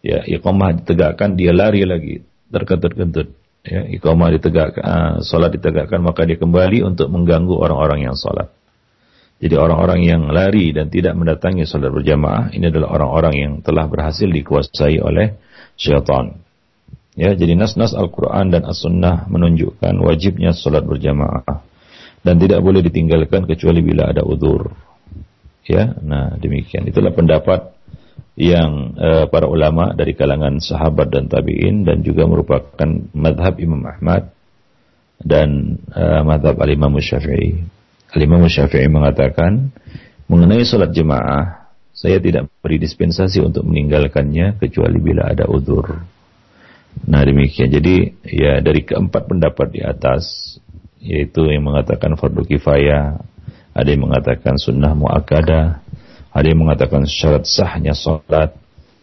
Ya iqamah ditegakkan dia lari lagi terkentut-kentut ya, iqamah ditegakkan, uh, salat ditegakkan maka dia kembali untuk mengganggu orang-orang yang salat. Jadi orang-orang yang lari dan tidak mendatangi salat berjamaah ini adalah orang-orang yang telah berhasil dikuasai oleh syaitan. Ya, jadi nas-nas Al-Qur'an dan As-Sunnah menunjukkan wajibnya salat berjamaah dan tidak boleh ditinggalkan kecuali bila ada udur. Ya, nah demikian. Itulah pendapat yang uh, para ulama dari kalangan sahabat dan tabi'in dan juga merupakan madhab Imam Ahmad dan uh, madhab al-Imam Syafi'i. Al-Imam Syafi'i mengatakan mengenai sholat jemaah saya tidak beri dispensasi untuk meninggalkannya kecuali bila ada udur. Nah demikian. Jadi ya dari keempat pendapat di atas yaitu yang mengatakan fardu kifayah, ada yang mengatakan sunnah muakkadah, ada yang mengatakan syarat sahnya sholat.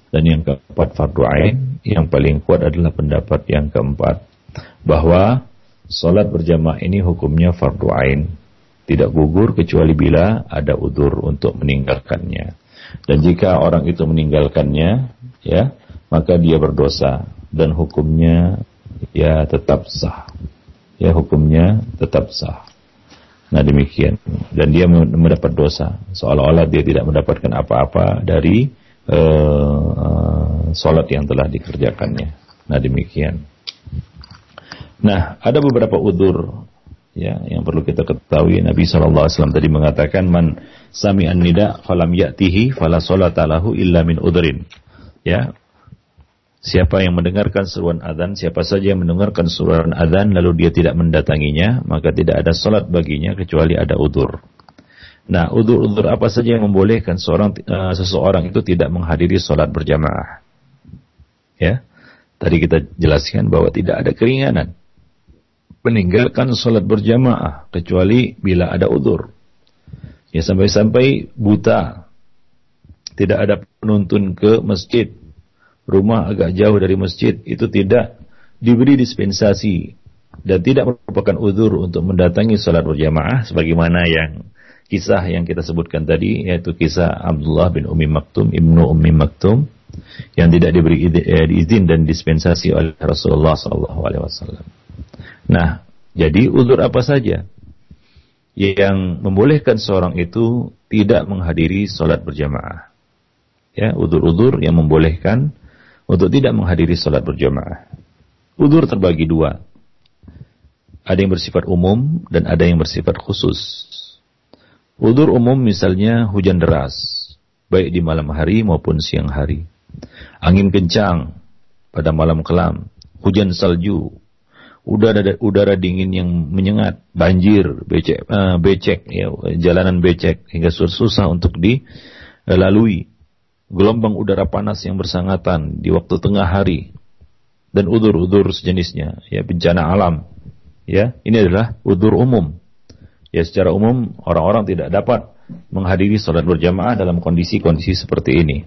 Dan yang keempat fardu ain. Yang paling kuat adalah pendapat yang keempat. Bahwa sholat berjamaah ini hukumnya fardu ain. Tidak gugur kecuali bila ada udur untuk meninggalkannya. Dan jika orang itu meninggalkannya, ya, maka dia berdosa dan hukumnya ya tetap sah. Ya hukumnya tetap sah. Nah demikian. Dan dia mendapat dosa. Seolah-olah dia tidak mendapatkan apa-apa dari uh, sholat yang telah dikerjakannya. Nah demikian. Nah ada beberapa udur ya yang perlu kita ketahui. Nabi saw tadi mengatakan man sami an nida falam yatihi fala salata lahu illa min udrin. Ya, Siapa yang mendengarkan seruan adzan, siapa saja yang mendengarkan seruan adzan lalu dia tidak mendatanginya, maka tidak ada salat baginya kecuali ada udur. Nah, udur-udur apa saja yang membolehkan seorang uh, seseorang itu tidak menghadiri salat berjamaah? Ya. Tadi kita jelaskan bahwa tidak ada keringanan meninggalkan salat berjamaah kecuali bila ada udur. Ya sampai-sampai buta tidak ada penuntun ke masjid rumah agak jauh dari masjid itu tidak diberi dispensasi dan tidak merupakan uzur untuk mendatangi salat berjamaah sebagaimana yang kisah yang kita sebutkan tadi yaitu kisah Abdullah bin Umi Maktum Ibnu Umi Maktum yang tidak diberi eh, izin dan dispensasi oleh Rasulullah SAW. Nah, jadi uzur apa saja yang membolehkan seorang itu tidak menghadiri sholat berjamaah. Ya, udur-udur yang membolehkan untuk tidak menghadiri sholat berjamaah. Udur terbagi dua. Ada yang bersifat umum dan ada yang bersifat khusus. Udur umum misalnya hujan deras, baik di malam hari maupun siang hari. Angin kencang pada malam kelam, hujan salju, udara udara dingin yang menyengat, banjir, becek, uh, becek, ya, jalanan becek hingga susah untuk dilalui, gelombang udara panas yang bersangatan di waktu tengah hari, dan udur-udur sejenisnya, ya bencana alam, ya ini adalah udur umum. Ya secara umum orang-orang tidak dapat menghadiri sholat berjamaah dalam kondisi-kondisi seperti ini.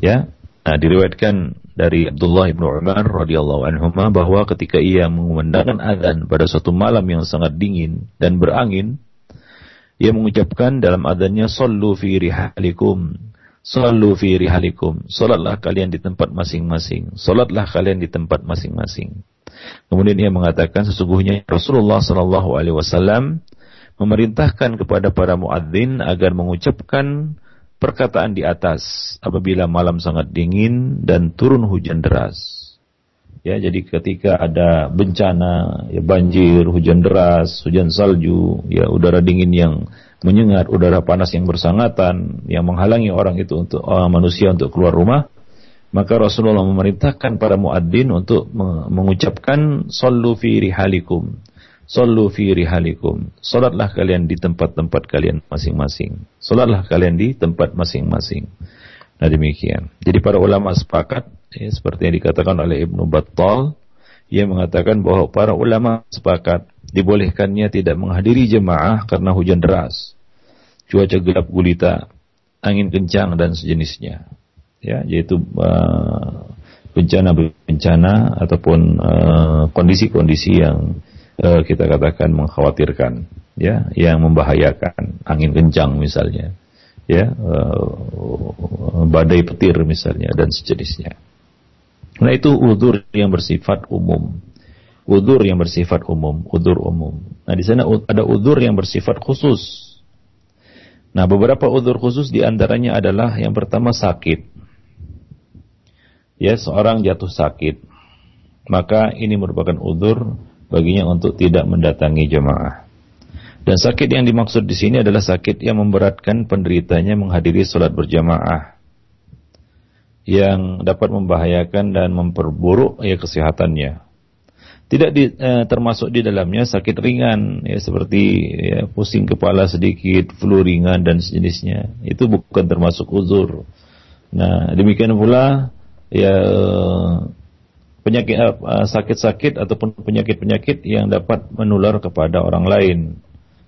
Ya, Nah, diriwayatkan dari Abdullah bin Umar radhiyallahu anhu bahwa ketika ia mengumandangkan azan pada suatu malam yang sangat dingin dan berangin, ia mengucapkan dalam adanya sallu fi rihalikum sallu fi rihalikum. Salatlah kalian di tempat masing-masing. Salatlah kalian di tempat masing-masing. Kemudian ia mengatakan sesungguhnya Rasulullah sallallahu alaihi wasallam memerintahkan kepada para muadzin agar mengucapkan perkataan di atas apabila malam sangat dingin dan turun hujan deras. Ya, jadi ketika ada bencana, ya banjir, hujan deras, hujan salju, ya udara dingin yang menyengat, udara panas yang bersangatan yang menghalangi orang itu untuk orang manusia untuk keluar rumah, maka Rasulullah memerintahkan para muadzin untuk mengucapkan sallu fi rihalikum Sallu fi rihalikum. Salatlah kalian di tempat-tempat kalian masing-masing. Salatlah kalian di tempat masing-masing. Nah demikian. Jadi para ulama sepakat, ya, seperti yang dikatakan oleh Ibnu Battal, ia mengatakan bahwa para ulama sepakat dibolehkannya tidak menghadiri jemaah karena hujan deras, cuaca gelap gulita, angin kencang dan sejenisnya. Ya, yaitu uh, bencana-bencana ataupun uh, kondisi-kondisi yang uh, kita katakan mengkhawatirkan, ya, yang membahayakan, angin kencang misalnya, ya, uh, badai petir misalnya dan sejenisnya. Nah itu udur yang bersifat umum, udur yang bersifat umum, udur umum. Nah di sana ada udur yang bersifat khusus. Nah beberapa udur khusus di antaranya adalah yang pertama sakit. Ya seorang jatuh sakit, maka ini merupakan udur baginya untuk tidak mendatangi jemaah. Dan sakit yang dimaksud di sini adalah sakit yang memberatkan penderitanya menghadiri sholat berjamaah yang dapat membahayakan dan memperburuk ya kesehatannya. Tidak di, eh, termasuk di dalamnya sakit ringan ya seperti ya, pusing kepala sedikit, flu ringan dan sejenisnya. Itu bukan termasuk uzur. Nah, demikian pula ya penyakit uh, sakit-sakit ataupun penyakit-penyakit yang dapat menular kepada orang lain.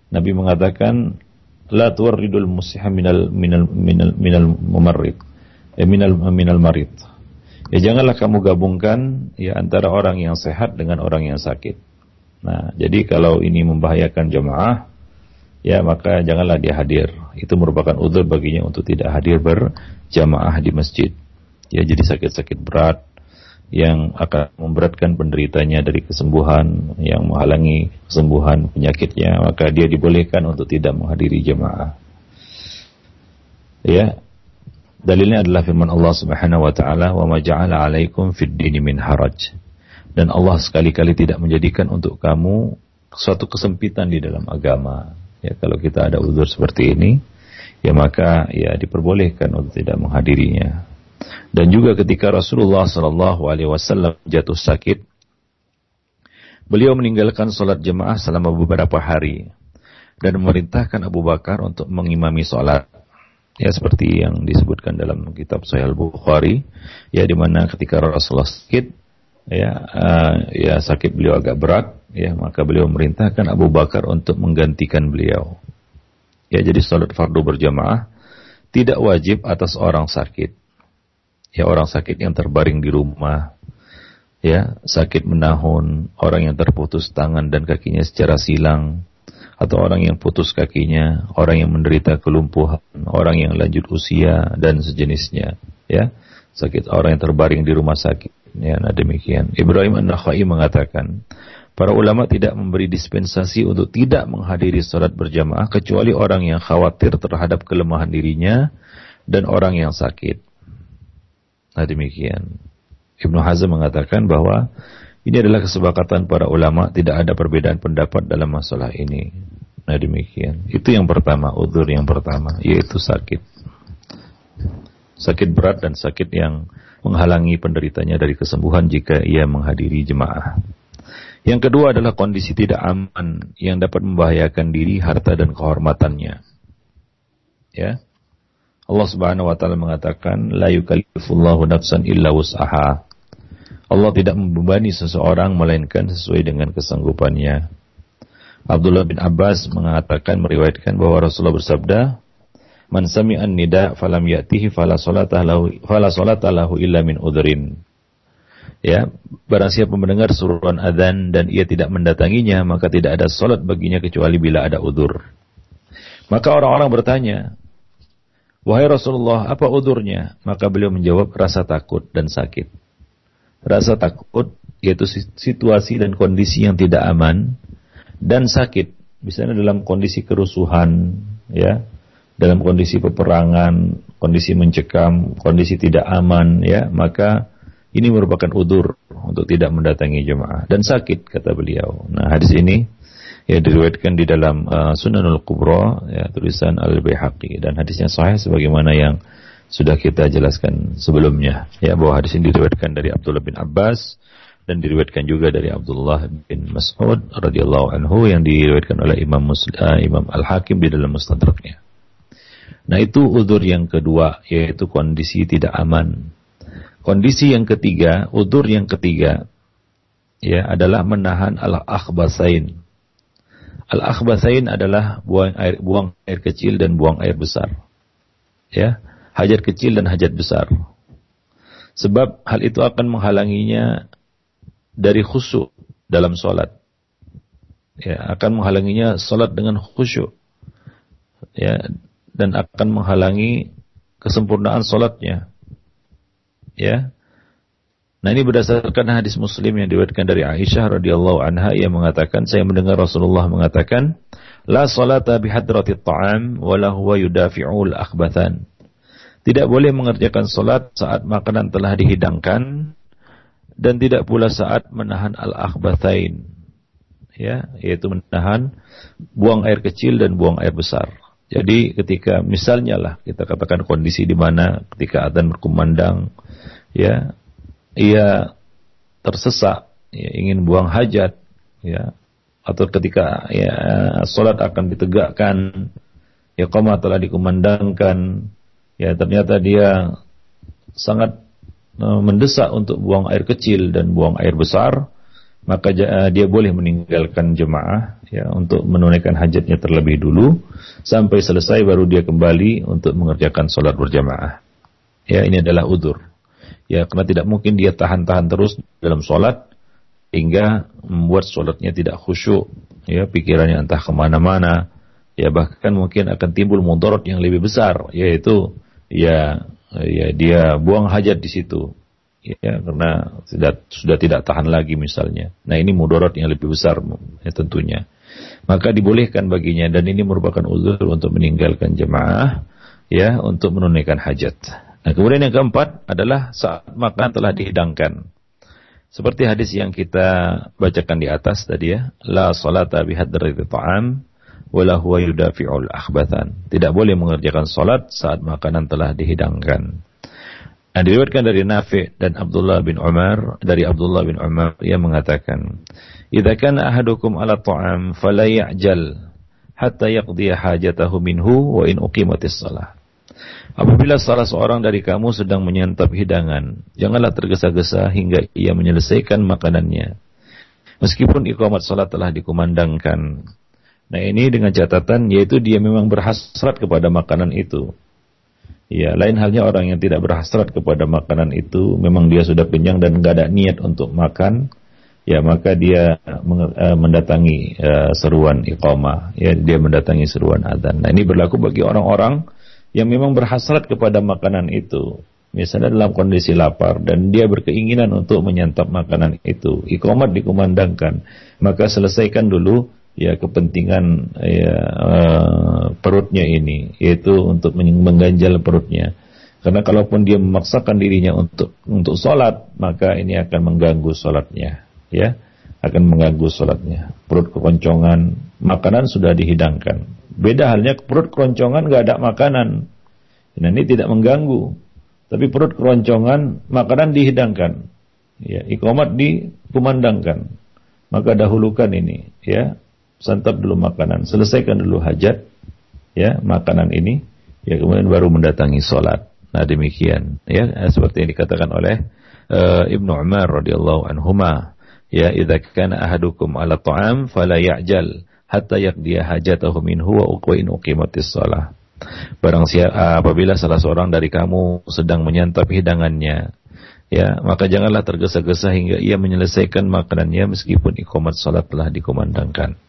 Nabi mengatakan la tuwarridul musihha minal minal minal minal mumarrid. Eh, minal minal marid. Ya janganlah kamu gabungkan ya antara orang yang sehat dengan orang yang sakit. Nah, jadi kalau ini membahayakan jemaah, ya maka janganlah dia hadir. Itu merupakan udzur baginya untuk tidak hadir berjamaah di masjid. Ya jadi sakit-sakit berat, yang akan memberatkan penderitanya dari kesembuhan yang menghalangi kesembuhan penyakitnya maka dia dibolehkan untuk tidak menghadiri jemaah ya dalilnya adalah firman Allah Subhanahu wa taala wa ma ja'ala 'alaikum fid dini min haraj. Dan Allah sekali-kali tidak menjadikan untuk kamu suatu kesempitan di dalam agama. Ya kalau kita ada uzur seperti ini ya maka ya diperbolehkan untuk tidak menghadirinya. Dan juga ketika Rasulullah Sallallahu Alaihi Wasallam jatuh sakit, beliau meninggalkan sholat jemaah selama beberapa hari dan memerintahkan Abu Bakar untuk mengimami sholat. Ya seperti yang disebutkan dalam kitab Sahih Bukhari, ya di mana ketika Rasulullah sakit, ya uh, ya sakit beliau agak berat, ya maka beliau memerintahkan Abu Bakar untuk menggantikan beliau. Ya jadi sholat fardu berjamaah tidak wajib atas orang sakit ya orang sakit yang terbaring di rumah, ya sakit menahun, orang yang terputus tangan dan kakinya secara silang, atau orang yang putus kakinya, orang yang menderita kelumpuhan, orang yang lanjut usia dan sejenisnya, ya sakit orang yang terbaring di rumah sakit. Ya, nah demikian. Ibrahim An-Nakhai mengatakan, Para ulama tidak memberi dispensasi untuk tidak menghadiri sholat berjamaah kecuali orang yang khawatir terhadap kelemahan dirinya dan orang yang sakit. Nah demikian. Ibnu Hazm mengatakan bahwa ini adalah kesepakatan para ulama, tidak ada perbedaan pendapat dalam masalah ini. Nah demikian. Itu yang pertama, udur yang pertama, yaitu sakit. Sakit berat dan sakit yang menghalangi penderitanya dari kesembuhan jika ia menghadiri jemaah. Yang kedua adalah kondisi tidak aman yang dapat membahayakan diri, harta dan kehormatannya. Ya. Allah Subhanahu wa taala mengatakan la yukallifullahu nafsan illa wus'aha. Allah tidak membebani seseorang melainkan sesuai dengan kesanggupannya. Abdullah bin Abbas mengatakan meriwayatkan bahwa Rasulullah bersabda, "Man sami'an nida falam ya'tihi fala salata lahu fala illa min udhrin." Ya, barang siapa mendengar suruhan adzan dan ia tidak mendatanginya, maka tidak ada salat baginya kecuali bila ada udur. Maka orang-orang bertanya, Wahai Rasulullah, apa udurnya? Maka beliau menjawab, rasa takut dan sakit. Rasa takut, yaitu situasi dan kondisi yang tidak aman, dan sakit. Misalnya dalam kondisi kerusuhan, ya, dalam kondisi peperangan, kondisi mencekam, kondisi tidak aman, ya, maka ini merupakan udur untuk tidak mendatangi jemaah dan sakit kata beliau. Nah hadis ini ya diriwayatkan di dalam uh, Sunanul Kubra ya tulisan Al Baihaqi dan hadisnya sahih sebagaimana yang sudah kita jelaskan sebelumnya ya bahwa hadis ini diriwayatkan dari Abdullah bin Abbas dan diriwayatkan juga dari Abdullah bin Mas'ud radhiyallahu anhu yang diriwayatkan oleh Imam Muslim, uh, Imam Al Hakim di dalam Mustadraknya. Nah itu udur yang kedua yaitu kondisi tidak aman Kondisi yang ketiga, udur yang ketiga, ya adalah menahan al-akhbasain. Al-akhbasain adalah buang air, buang air kecil dan buang air besar. Ya, hajat kecil dan hajat besar. Sebab hal itu akan menghalanginya dari khusyuk dalam sholat. Ya, akan menghalanginya sholat dengan khusyuk. Ya, dan akan menghalangi kesempurnaan sholatnya ya. Nah ini berdasarkan hadis Muslim yang diriwayatkan dari Aisyah radhiyallahu anha yang mengatakan saya mendengar Rasulullah mengatakan la salata bihadrati ta'am wa yudafi'ul akhbathan. Tidak boleh mengerjakan salat saat makanan telah dihidangkan dan tidak pula saat menahan al-akhbathain. Ya, yaitu menahan buang air kecil dan buang air besar. Jadi ketika misalnya lah kita katakan kondisi di mana ketika adzan berkumandang ya ia tersesak ya, ingin buang hajat ya atau ketika ya salat akan ditegakkan ya koma telah dikumandangkan ya ternyata dia sangat uh, mendesak untuk buang air kecil dan buang air besar. Maka dia boleh meninggalkan jemaah ya untuk menunaikan hajatnya terlebih dulu. Sampai selesai baru dia kembali untuk mengerjakan sholat berjamaah. Ya ini adalah udur. Ya karena tidak mungkin dia tahan-tahan terus dalam sholat hingga membuat sholatnya tidak khusyuk. Ya pikirannya entah ke mana-mana. Ya bahkan mungkin akan timbul mudorot yang lebih besar yaitu ya ya dia buang hajat di situ. Ya karena sudah sudah tidak tahan lagi misalnya. Nah ini mudorot yang lebih besar ya tentunya. Maka dibolehkan baginya dan ini merupakan uzur untuk meninggalkan jemaah ya untuk menunaikan hajat. Nah, kemudian yang keempat adalah saat makan telah dihidangkan. Seperti hadis yang kita bacakan di atas tadi ya, la salata bihadrati ta'am wala huwa yudafi'ul akhbathan. Tidak boleh mengerjakan salat saat makanan telah dihidangkan. Nah, diriwayatkan dari Nafi' dan Abdullah bin Umar dari Abdullah bin Umar yang mengatakan, "Idza kana ahadukum ala ta'am fala hatta yaqdiya hajatahu minhu wa in uqimatis salah." Apabila salah seorang dari kamu sedang menyantap hidangan, janganlah tergesa-gesa hingga ia menyelesaikan makanannya. Meskipun iqamat salat telah dikumandangkan. Nah ini dengan catatan yaitu dia memang berhasrat kepada makanan itu. Ya, lain halnya orang yang tidak berhasrat kepada makanan itu, memang dia sudah kenyang dan nggak ada niat untuk makan, ya maka dia eh, mendatangi uh, seruan iqamah, ya dia mendatangi seruan adzan. Nah ini berlaku bagi orang-orang yang memang berhasrat kepada makanan itu misalnya dalam kondisi lapar dan dia berkeinginan untuk menyantap makanan itu, ikomat dikumandangkan, maka selesaikan dulu ya kepentingan ya uh, perutnya ini, yaitu untuk mengganjal perutnya. Karena kalaupun dia memaksakan dirinya untuk untuk sholat, maka ini akan mengganggu sholatnya, ya, akan mengganggu sholatnya. Perut keroncongan, makanan sudah dihidangkan. Beda halnya perut keroncongan nggak ada makanan, nah ini tidak mengganggu tapi perut keroncongan, makanan dihidangkan. Ya, ikomat dikumandangkan. Maka dahulukan ini, ya. Santap dulu makanan, selesaikan dulu hajat, ya, makanan ini, ya kemudian baru mendatangi sholat. Nah demikian, ya, seperti yang dikatakan oleh uh, Ibnu Umar radhiyallahu anhuma, ya, idza kana ahadukum ala ta'am fala ya'jal hatta yaqdiya hajatahu minhu wa uqwa uqimatis shalah. Barang siapa apabila salah seorang dari kamu sedang menyantap hidangannya, ya maka janganlah tergesa-gesa hingga ia menyelesaikan makanannya meskipun ikomat salat telah dikumandangkan.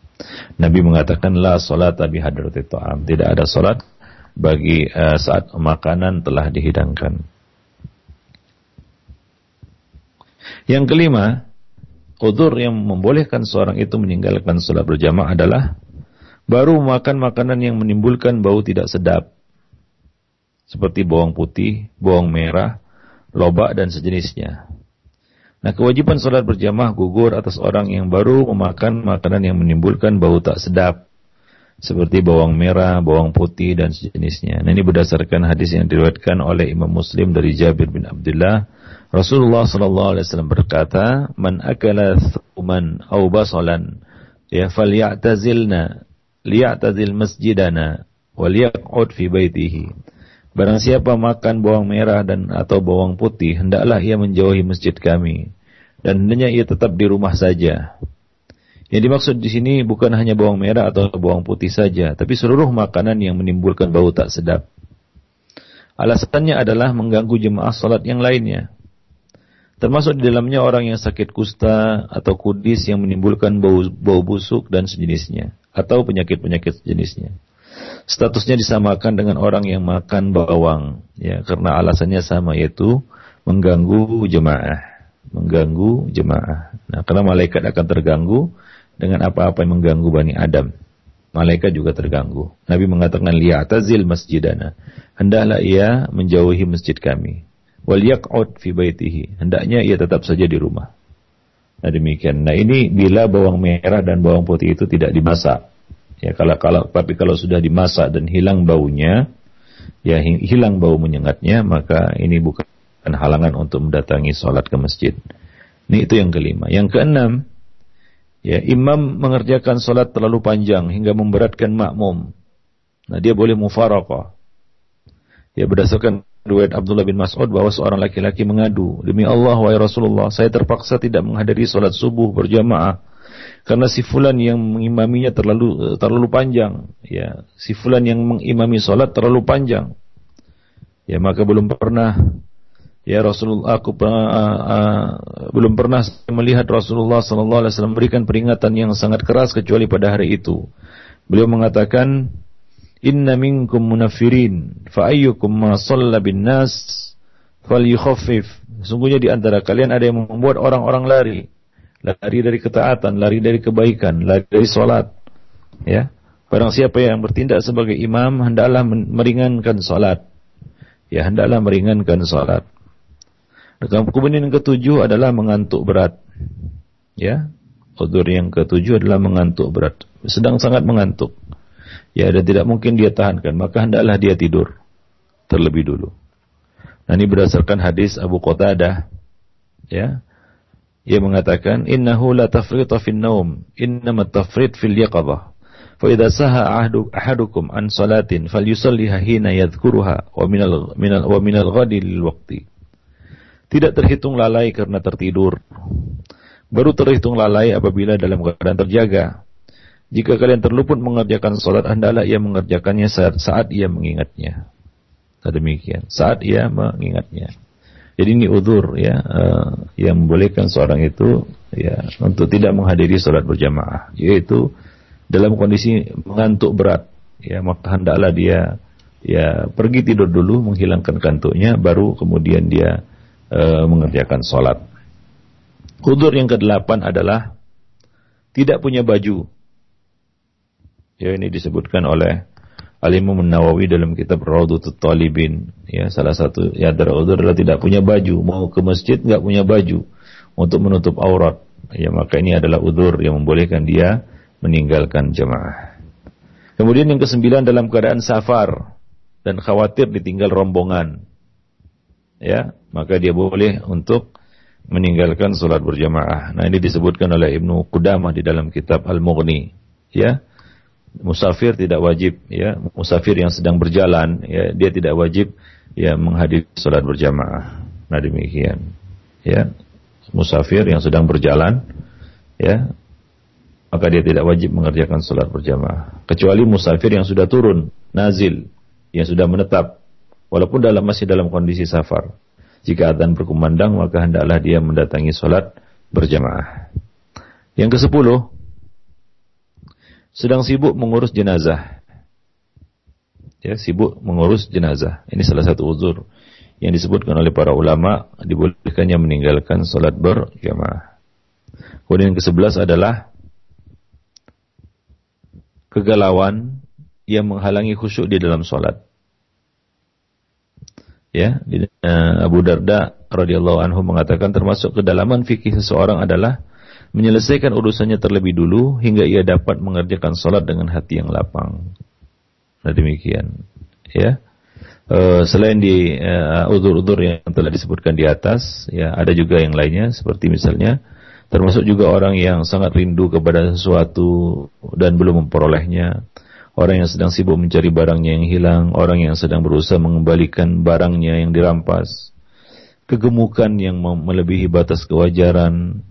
Nabi mengatakan la salat bi hadratit ta'am. Tidak ada salat bagi uh, saat makanan telah dihidangkan. Yang kelima, udur yang membolehkan seorang itu meninggalkan salat berjamaah adalah baru makan makanan yang menimbulkan bau tidak sedap seperti bawang putih, bawang merah, lobak dan sejenisnya. Nah, kewajiban salat berjamaah gugur atas orang yang baru memakan makanan yang menimbulkan bau tak sedap seperti bawang merah, bawang putih dan sejenisnya. Nah, ini berdasarkan hadis yang diriwayatkan oleh Imam Muslim dari Jabir bin Abdullah, Rasulullah sallallahu alaihi wasallam berkata, "Man akala thuman aw basalan ya falyatazilna liya'tazil masjidana wal fi baitihi. Barang siapa makan bawang merah dan atau bawang putih, hendaklah ia menjauhi masjid kami dan hendaknya ia tetap di rumah saja. Yang dimaksud di sini bukan hanya bawang merah atau bawang putih saja, tapi seluruh makanan yang menimbulkan bau tak sedap. Alasannya adalah mengganggu jemaah salat yang lainnya. Termasuk di dalamnya orang yang sakit kusta atau kudis yang menimbulkan bau, bau busuk dan sejenisnya atau penyakit-penyakit jenisnya. Statusnya disamakan dengan orang yang makan bawang, ya, karena alasannya sama yaitu mengganggu jemaah, mengganggu jemaah. Nah, karena malaikat akan terganggu dengan apa-apa yang mengganggu bani Adam. Malaikat juga terganggu. Nabi mengatakan liya'tazil masjidana. Hendaklah ia menjauhi masjid kami. Wal yaq'ud fi baitihi. Hendaknya ia tetap saja di rumah. Nah demikian. Nah ini bila bawang merah dan bawang putih itu tidak dimasak. Ya kalau kalau tapi kalau sudah dimasak dan hilang baunya, ya hilang bau menyengatnya, maka ini bukan halangan untuk mendatangi sholat ke masjid. Ini itu yang kelima. Yang keenam, ya imam mengerjakan sholat terlalu panjang hingga memberatkan makmum. Nah dia boleh mufarakah. Ya berdasarkan riwayat Abdullah bin Mas'ud bahwa seorang laki-laki mengadu, demi Allah wahai Rasulullah, saya terpaksa tidak menghadiri salat subuh berjamaah karena si fulan yang mengimaminya terlalu terlalu panjang, ya. Si fulan yang mengimami salat terlalu panjang. Ya, maka belum pernah ya Rasulullah aku uh, uh, belum pernah melihat Rasulullah sallallahu alaihi wasallam memberikan peringatan yang sangat keras kecuali pada hari itu. Beliau mengatakan Inna minkum munafirin fa ayyukum ma shalla bin nas falyukhaffif. Sungguhnya di antara kalian ada yang membuat orang-orang lari. Lari dari ketaatan, lari dari kebaikan, lari dari salat. Ya. Barang siapa yang bertindak sebagai imam hendaklah meringankan salat. Ya, hendaklah meringankan salat. Kemudian yang ketujuh adalah mengantuk berat. Ya. Udur yang ketujuh adalah mengantuk berat. Sedang sangat mengantuk ya dan tidak mungkin dia tahankan, maka hendaklah dia tidur terlebih dulu. Nah ini berdasarkan hadis Abu Qatadah ya. Ia mengatakan innahu la tafrita fin naum, innama tafrit fil yaqadhah. Fa idza saha ahadu ahadukum an salatin falyusalliha hina yadhkuruha wa minal minal wa minal ghadi lil waqti. Tidak terhitung lalai karena tertidur. Baru terhitung lalai apabila dalam keadaan terjaga. Jika kalian terluput mengerjakan sholat, hendaklah ia mengerjakannya saat, saat ia mengingatnya. Nah, demikian. Saat ia mengingatnya. Jadi ini udur ya uh, yang membolehkan seorang itu ya untuk tidak menghadiri sholat berjamaah, yaitu dalam kondisi mengantuk berat. Ya maka hendaklah dia ya pergi tidur dulu menghilangkan kantuknya baru kemudian dia e, mengerjakan sholat. Udur yang kedelapan adalah tidak punya baju. Ya ini disebutkan oleh Al-Imam Nawawi dalam kitab Raudhatul Talibin. Ya salah satu ya udur adalah tidak punya baju, mau ke masjid nggak punya baju untuk menutup aurat. Ya maka ini adalah udur yang membolehkan dia meninggalkan jemaah. Kemudian yang kesembilan dalam keadaan safar dan khawatir ditinggal rombongan. Ya, maka dia boleh untuk meninggalkan sholat berjamaah. Nah ini disebutkan oleh Ibnu Qudamah di dalam kitab Al-Mughni. Ya, musafir tidak wajib. Ya, musafir yang sedang berjalan, ya dia tidak wajib ya menghadiri sholat berjamaah. Nah demikian. Ya, musafir yang sedang berjalan, ya maka dia tidak wajib mengerjakan sholat berjamaah. Kecuali musafir yang sudah turun, nazil, yang sudah menetap, walaupun dalam masih dalam kondisi safar. Jika adzan berkumandang, maka hendaklah dia mendatangi sholat berjamaah. Yang ke sepuluh, sedang sibuk mengurus jenazah. Ya, sibuk mengurus jenazah. Ini salah satu uzur yang disebutkan oleh para ulama dibolehkannya meninggalkan sholat berjamaah. Kemudian yang ke sebelas adalah kegalauan yang menghalangi khusyuk di dalam sholat. Ya, Abu Darda radhiyallahu anhu mengatakan termasuk kedalaman fikih seseorang adalah menyelesaikan urusannya terlebih dulu hingga ia dapat mengerjakan sholat dengan hati yang lapang. Nah demikian, ya. Uh, selain di uh, udur-udur yang telah disebutkan di atas, ya ada juga yang lainnya seperti misalnya termasuk juga orang yang sangat rindu kepada sesuatu dan belum memperolehnya, orang yang sedang sibuk mencari barangnya yang hilang, orang yang sedang berusaha mengembalikan barangnya yang dirampas, kegemukan yang melebihi batas kewajaran,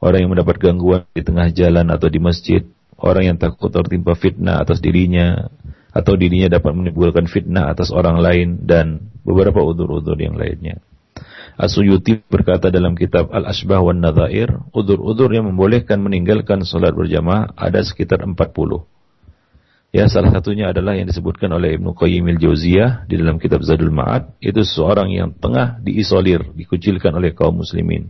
orang yang mendapat gangguan di tengah jalan atau di masjid, orang yang takut tertimpa fitnah atas dirinya, atau dirinya dapat menimbulkan fitnah atas orang lain, dan beberapa udur-udur yang lainnya. As-Suyuti berkata dalam kitab Al-Asbah wan Nadhair, udur-udur yang membolehkan meninggalkan salat berjamaah ada sekitar 40. Ya, salah satunya adalah yang disebutkan oleh Ibnu Qayyim al-Jauziyah di dalam kitab Zadul Ma'ad, itu seorang yang tengah diisolir, dikucilkan oleh kaum muslimin.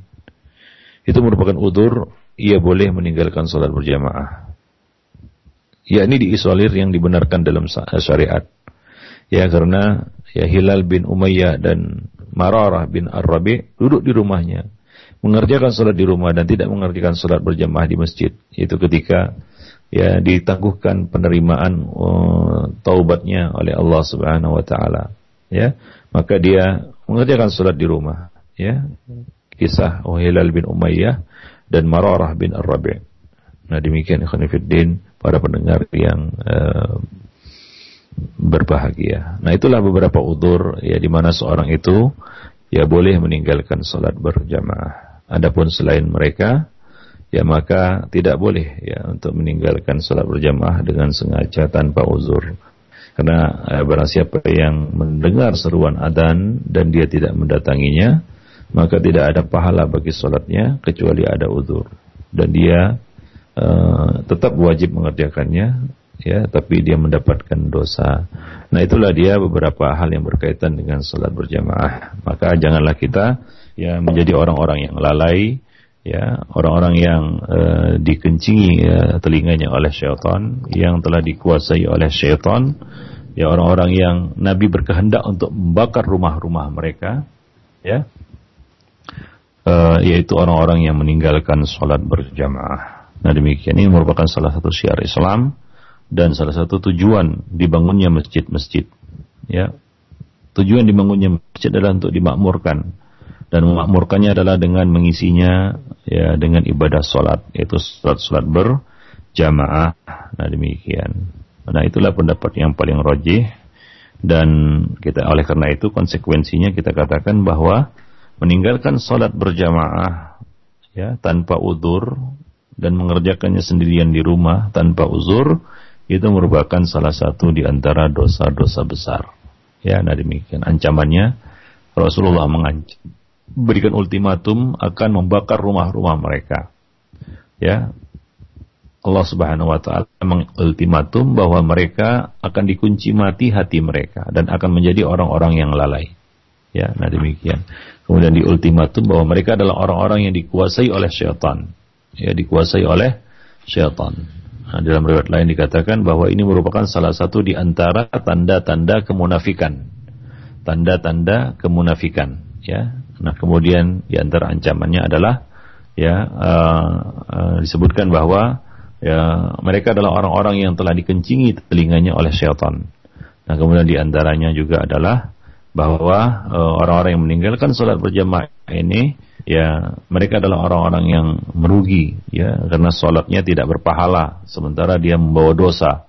Itu merupakan udur, ia boleh meninggalkan salat berjamaah. Ya, ini diisolir yang dibenarkan dalam syariat. Ya, karena ya Hilal bin Umayyah dan Mararah bin Ar-Rabi duduk di rumahnya, mengerjakan sholat di rumah dan tidak mengerjakan sholat berjamaah di masjid. Itu ketika ya ditangguhkan penerimaan uh, taubatnya oleh Allah Subhanahu wa taala. Ya, maka dia mengerjakan sholat di rumah. Ya, kisah Uhilal bin Umayyah dan Mararah bin Ar-Rabi. Nah demikian ikhwan para pendengar yang uh, berbahagia. Nah itulah beberapa udur ya di mana seorang itu ya boleh meninggalkan sholat berjamaah. Adapun selain mereka ya maka tidak boleh ya untuk meninggalkan sholat berjamaah dengan sengaja tanpa uzur. Karena eh, barang siapa yang mendengar seruan adan dan dia tidak mendatanginya, maka tidak ada pahala bagi sholatnya kecuali ada uzur. Dan dia eh, tetap wajib mengerjakannya ya tapi dia mendapatkan dosa. Nah itulah dia beberapa hal yang berkaitan dengan sholat berjamaah. Maka janganlah kita ya menjadi orang-orang yang lalai, ya orang-orang yang uh, dikencingi ya, telinganya oleh syaitan, yang telah dikuasai oleh syaitan, ya orang-orang yang Nabi berkehendak untuk membakar rumah-rumah mereka, ya, uh, yaitu orang-orang yang meninggalkan sholat berjamaah. Nah demikian. Ini merupakan salah satu syiar Islam dan salah satu tujuan dibangunnya masjid-masjid. Ya. Tujuan dibangunnya masjid adalah untuk dimakmurkan. Dan memakmurkannya adalah dengan mengisinya ya dengan ibadah salat yaitu salat-salat berjamaah. Nah demikian. Nah itulah pendapat yang paling rojih dan kita oleh karena itu konsekuensinya kita katakan bahwa meninggalkan salat berjamaah ya tanpa uzur dan mengerjakannya sendirian di rumah tanpa uzur itu merupakan salah satu di antara dosa-dosa besar. Ya, nah demikian ancamannya Rasulullah mengancam berikan ultimatum akan membakar rumah-rumah mereka. Ya. Allah Subhanahu wa taala mengultimatum bahwa mereka akan dikunci mati hati mereka dan akan menjadi orang-orang yang lalai. Ya, nah demikian. Kemudian diultimatum bahwa mereka adalah orang-orang yang dikuasai oleh syaitan. Ya, dikuasai oleh syaitan. Nah, dalam riwayat lain dikatakan bahwa ini merupakan salah satu di antara tanda-tanda kemunafikan. Tanda-tanda kemunafikan, ya. Nah, kemudian di antara ancamannya adalah ya uh, uh, disebutkan bahwa ya mereka adalah orang-orang yang telah dikencingi telinganya oleh syaitan. Nah, kemudian di antaranya juga adalah bahwa eh, orang-orang yang meninggalkan sholat berjamaah ini ya mereka adalah orang-orang yang merugi ya karena sholatnya tidak berpahala sementara dia membawa dosa.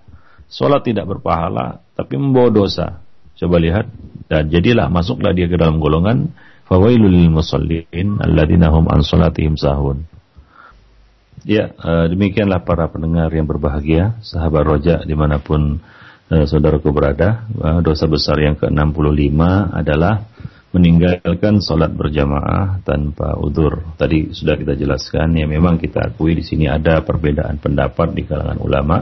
Sholat tidak berpahala tapi membawa dosa. Coba lihat dan jadilah masuklah dia ke dalam golongan fawailul musallin alladzina hum an salatihim sahun. Ya, uh, demikianlah para pendengar yang berbahagia, sahabat roja di mana pun uh, saudaraku berada. Uh, dosa besar yang ke-65 adalah meninggalkan sholat berjamaah tanpa udur. Tadi sudah kita jelaskan, ya memang kita akui di sini ada perbedaan pendapat di kalangan ulama.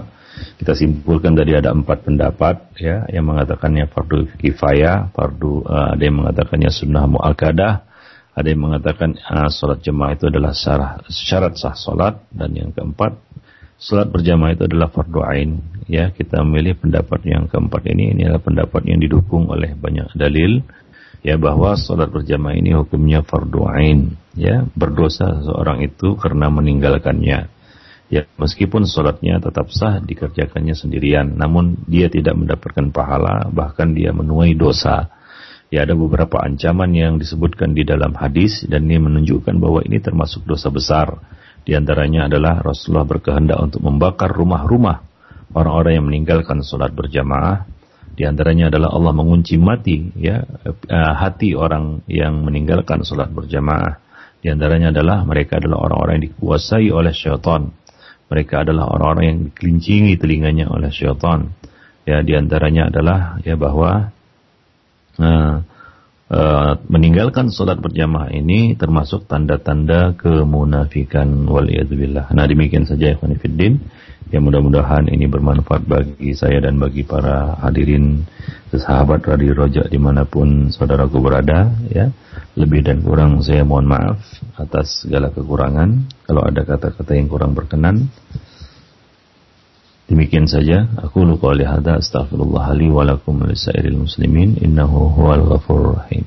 Kita simpulkan tadi ada empat pendapat, ya, yang mengatakannya fardu kifayah, fardu uh, ada yang mengatakannya sunnah muakkadah, ada yang mengatakan uh, sholat jemaah itu adalah syarat, syarat sah sholat dan yang keempat sholat berjamaah itu adalah fardu ain. Ya kita memilih pendapat yang keempat ini ini adalah pendapat yang didukung oleh banyak dalil ya bahwa sholat berjamaah ini hukumnya fardu ain. Ya berdosa seorang itu karena meninggalkannya. Ya meskipun sholatnya tetap sah dikerjakannya sendirian, namun dia tidak mendapatkan pahala bahkan dia menuai dosa Ya ada beberapa ancaman yang disebutkan di dalam hadis dan ini menunjukkan bahwa ini termasuk dosa besar. Di antaranya adalah Rasulullah berkehendak untuk membakar rumah-rumah orang-orang yang meninggalkan sholat berjamaah. Di antaranya adalah Allah mengunci mati ya eh, hati orang yang meninggalkan sholat berjamaah. Di antaranya adalah mereka adalah orang-orang yang dikuasai oleh syaitan. Mereka adalah orang-orang yang dikelincingi telinganya oleh syaitan. Ya, di antaranya adalah ya bahwa Nah, uh, meninggalkan sholat berjamaah ini termasuk tanda-tanda kemunafikan waliyadzubillah. Nah demikian saja ya Fiddin. Ya mudah-mudahan ini bermanfaat bagi saya dan bagi para hadirin sahabat Radio Rojak di mana pun saudaraku berada ya. Lebih dan kurang saya mohon maaf atas segala kekurangan. Kalau ada kata-kata yang kurang berkenan Demikian saja aku lupa hadza astaghfirullah li wa lakum lisairil muslimin innahu huwal ghafurur rahim.